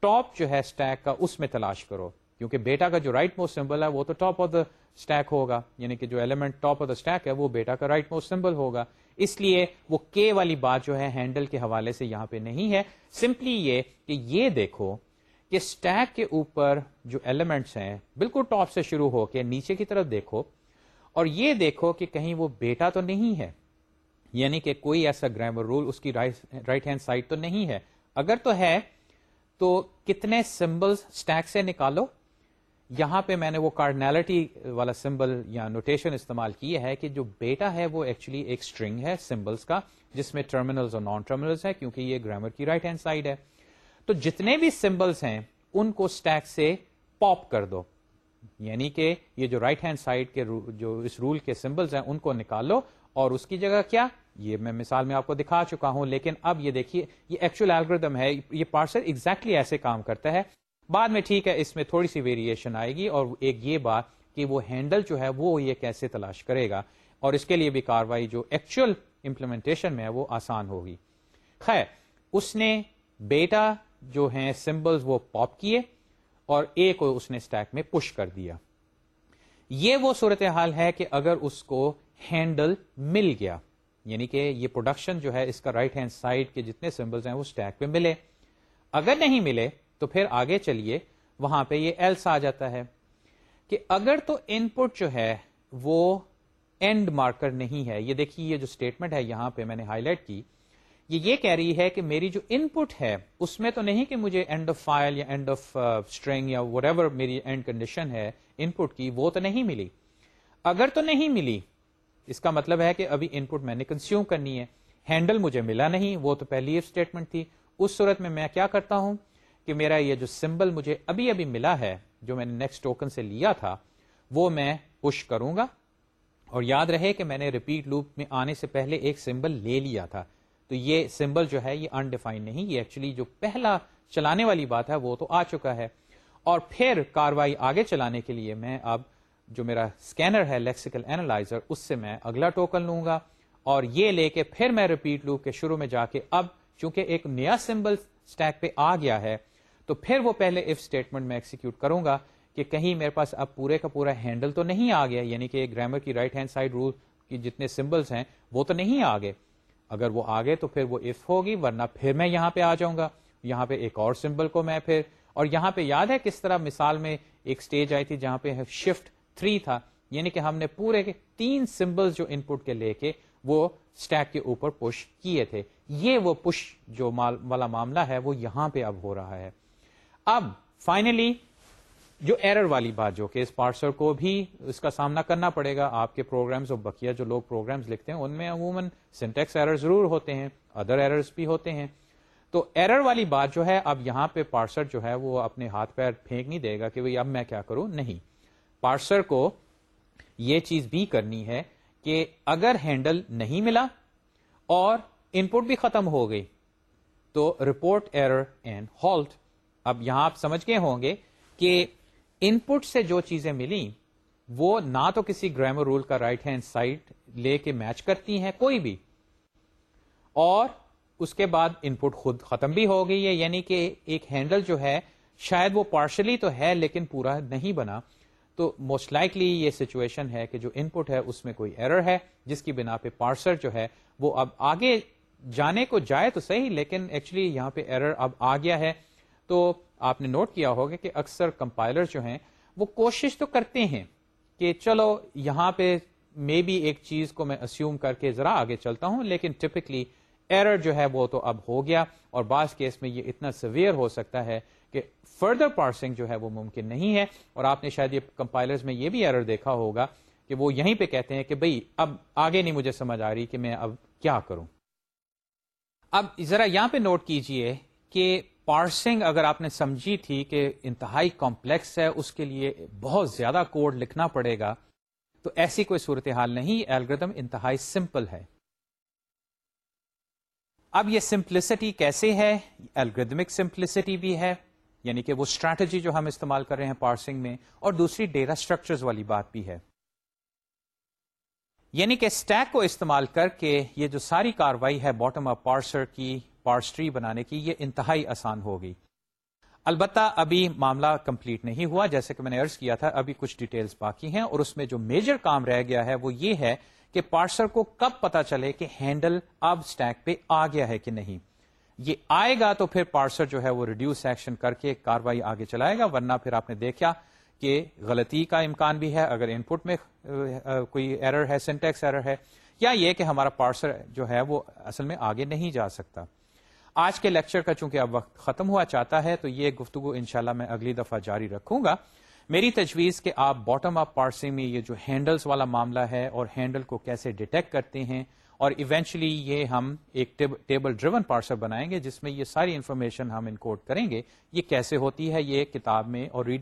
ٹاپ جو ہے اسٹیک کا اس میں تلاش کرو، کیونکہ بیٹا کا جو رائٹ موسٹ سمبل ہے وہ تو ٹاپ آف دا اسٹیک ہوگا یعنی کہ جو element top of the stack ہے وہ بیٹا کا رائٹ موسٹ سمبل ہوگا۔ اس لیے وہ کے والی بات جو ہے ہینڈل کے حوالے سے یہاں پہ نہیں ہے۔ سمپلی یہ کہ یہ دیکھو کہ اسٹیک کے اوپر جو ایلیمنٹس ہیں، بالکل ٹاپ سے شروع ہو کے نیچے کی طرف دیکھو، اور یہ دیکھو کہ کہیں وہ بیٹا تو نہیں ہے۔ یعنی کہ کوئی ایسا گرامر رول اس کی رائٹ ہینڈ سائڈ تو نہیں ہے۔ اگر تو ہے، تو کتنے سمبل اسٹیک سے نکالو۔ یہاں پہ میں نے وہ کارڈنیلٹی والا سمبل یا نوٹیشن استعمال کی ہے کہ جو بیٹا ہے، وہ ایکچولی ایک اسٹرنگ ہے سمبلس کا، جس میں ٹرمینلز اور نان ٹرمینلز ہے کیونکہ یہ گرامر کی رائٹ ہینڈ سائڈ ہے۔ تو جتنے بھی سمبلس ہیں، ان کو اسٹیک سے پاپ کر دو۔ یعنی کہ یہ جو رائٹ ہینڈ سائڈ کے جو اس رول کے سمبلس ہیں، ان کو نکالو۔ اور اس کی جگہ کیا؟ یہ میں مثال میں آپ کو دکھا چکا ہوں، لیکن اب یہ دیکھیے، یہ ایکچوئل الگریدم ہے، یہ پارسل ایگزیکٹلی ایسے کام کرتا ہے۔ بعد میں ٹھیک ہے، اس میں تھوڑی سی ویریشن آئے گی اور ایک یہ بات کہ وہ ہینڈل جو ہے، وہ یہ کیسے تلاش کرے گا۔ اور اس کے لیے بھی کاروائی جو ایکچوئل امپلیمنٹیشن میں ہے، وہ آسان ہوگی۔ خیر، اس نے بیٹا جو ہیں سمبلز وہ پاپ کیے اور اے کو اس نے اسٹیک میں پش کر دیا۔ یہ وہ صورتحال ہے کہ اگر اس کو ہینڈل مل گیا۔ یعنی کہ یہ پروڈکشن جو ہے اس کا رائٹ ہینڈ سائڈ کے جتنے سمبلس ہیں وہ اسٹیک پہ ملے۔ اگر نہیں ملے تو پھر آگے چلیے، وہاں پہ یہ ایلس آ جاتا ہے کہ اگر تو ان پٹ جو ہے وہ اینڈ مارکر نہیں ہے۔ یہ دیکھیے، یہ جو اسٹیٹمنٹ ہے یہاں پہ میں نے ہائی لائٹ کی۔ یہ یہ کہہ رہی ہے کہ میری جو ان پٹ ہے، اس میں تو نہیں کہ مجھے اینڈ آف فائل یا اینڈ آف اسٹرنگ یا وٹ ایور میری اینڈ کنڈیشن ہے ان پٹ کی، وہ تو نہیں ملی۔ اگر تو نہیں ملی اس کا مطلب ہے کہ ابھی ان پٹ میں نے کنزیوم کرنی ہے ہینڈل مجھے ملا نہیں، وہ تو پہلی اسٹیٹمنٹ تھی۔ اس صورت میں میں کیا کرتا ہوں کہ میرا یہ جو سمبل مجھے ابھی ابھی ملا ہے، جو میں نے نیکسٹ ٹوکن سے لیا تھا، وہ میں پش کروں گا۔ اور یاد رہے کہ میں نے ریپیٹ لوپ میں آنے سے پہلے ایک سمبل لے لیا تھا۔ تو یہ سمبل جو ہے، یہ انڈیفائن نہیں، یہ ایکچولی جو پہلا چلانے والی بات ہے، وہ تو آ چکا ہے۔ اور پھر کاروائی آگے چلانے کے لیے میں اب جو میرا اسکینر ہے لیکسیکل اینالائزر اس سے میں اگلا ٹوکن لوں گا اور یہ لے کے پھر میں ریپیٹ لوں کے شروع میں جا کے اب چونکہ ایک نیا سمبل اسٹیک پہ آ گیا ہے، تو پھر وہ پہلے اف اسٹیٹمنٹ میں ایکسیکیوٹ کروں گا کہ کہیں میرے پاس اب پورے کا پورا ہینڈل تو نہیں آ گیا یعنی کہ گرامر کی رائٹ ہینڈ سائڈ رول کی جتنے سمبلس ہیں وہ تو نہیں آ گئے۔ اگر وہ آگے تو پھر وہ اف ہوگی، ورنہ پھر میں یہاں پہ آ جاؤں گا۔ یہاں پہ ایک اور سمبل کو میں پھر، اور یہاں پہ یاد ہے کس طرح مثال میں ایک سٹیج آئی تھی جہاں پہ شفٹ تھری تھا یعنی کہ ہم نے پورے کے تین سمبل جو ان پٹ کے لے کے وہ اسٹیک کے اوپر پش کیے تھے یہ وہ پش جو والا معاملہ ہے وہ یہاں پہ اب ہو رہا ہے اب فائنلی جو ایرر والی بات جو کہ اس پارسر کو بھی اس کا سامنا کرنا پڑے گا آپ کے پروگرامز اور بکیا جو لوگ پروگرامز لکھتے ہیں ان میں عموماً سنٹیکس ایرر ضرور ہوتے ہیں ادر ایررز بھی ہوتے ہیں تو ایرر والی بات جو ہے اب یہاں پہ پارسر جو ہے وہ اپنے ہاتھ پیر پھینک نہیں دے گا کہ اب میں کیا کروں نہیں پارسر کو یہ چیز بھی کرنی ہے کہ اگر ہینڈل نہیں ملا اور ان پٹ بھی ختم ہو گئی، تو رپورٹ ایرر اینڈ ہالٹ۔ اب یہاں آپ سمجھ گئے ہوں گے کہ ان پٹ سے جو چیزیں ملی وہ نہ تو کسی گرامر رول کا رائٹ ہینڈ سائڈ لے کے میچ کرتی ہیں کوئی بھی، اور اس کے بعد ان پٹ خود ختم بھی ہو گئی ہے۔ یعنی کہ ایک ہینڈل جو ہے، شاید وہ پارشلی تو ہے، لیکن پورا نہیں بنا۔ تو موسٹ لائکلی یہ سچویشن ہے کہ جو ان پٹ ہے، اس میں کوئی ایرر ہے، جس کی بنا پہ پارسر جو ہے، وہ اب آگے جانے کو جائے تو صحیح، لیکن ایکچولی یہاں پہ ایرر اب آ گیا ہے۔ تو آپ نے نوٹ کیا ہوگا کہ اکثر کمپائلر جو ہیں، وہ کوشش تو کرتے ہیں کہ چلو یہاں پہ مے بھی ایک چیز کو میں اسیوم کر کے ذرا آگے چلتا ہوں، لیکن ٹپکلی ایرر جو ہے وہ تو اب ہو گیا اور بعض کیس میں یہ اتنا سویئر ہو سکتا ہے کہ فردر پارسنگ جو ہے وہ ممکن نہیں ہے اور آپ نے شاید یہ کمپائلرز میں یہ بھی ایرر دیکھا ہوگا کہ وہ یہیں پہ کہتے ہیں کہ بھئی اب آگے نہیں مجھے سمجھ آ رہی کہ میں اب کیا کروں۔ اب ذرا یہاں پہ نوٹ کیجیے کہ پارسنگ اگر آپ نے سمجھی تھی کہ انتہائی کمپلیکس ہے، اس کے لیے بہت زیادہ کوڈ لکھنا پڑے گا، تو ایسی کوئی صورتحال نہیں الگریدم انتہائی سمپل ہے۔ اب یہ سمپلسٹی کیسے ہے؟ الگریدمک سمپلسٹی بھی ہے۔ یعنی کہ وہ اسٹریٹجی جو ہم استعمال کر رہے ہیں پارسنگ میں، اور دوسری ڈیٹا اسٹرکچر والی بات بھی ہے۔ یعنی کہ اسٹیک کو استعمال کر کے یہ جو ساری کاروائی ہے باٹم اپ پارسر کی پارسٹری بنانے کی، یہ انتہائی آسان ہوگی البتہ ابھی معاملہ کمپلیٹ نہیں ہوا، جیسے کہ میں نے ارض کیا تھا، ابھی کچھ ڈیٹیلز باقی ہیں، اور اس میں جو میجر کام رہ گیا ہے وہ یہ ہے کہ پارسر کو کب پتا چلے کہ ہینڈل اب اسٹیک پہ آ گیا ہے کہ نہیں۔ یہ آئے گا تو پھر پارسر جو ہے وہ ریڈیوس ایکشن کر کے کاروائی آگے چلائے گا، ورنہ پھر آپ نے دیکھا کہ غلطی کا امکان بھی ہے۔ اگر ان پٹ میں کوئی ایرر ہے سینٹیکس ایرر ہے، یا یہ کہ ہمارا پارسر جو ہے وہ اصل میں آگے نہیں جا سکتا۔ آج کے لیکچر کا چونکہ اب وقت ختم ہوا چاہتا ہے، تو یہ گفتگو انشاءاللہ میں اگلی دفعہ جاری رکھوں گا۔ میری تجویز کہ آپ باٹم اپ پارسنگ میں یہ جو ہینڈلز والا معاملہ ہے اور ہینڈل کو کیسے ڈیٹیکٹ کرتے ہیں اور ایونچلی یہ ہم ایک ٹیبل ڈریون پارسل بنائیں گے جس میں یہ ساری انفارمیشن ہم انکوڈ کریں گے، یہ کیسے ہوتی ہے، یہ کتاب میں اور ریڈنگ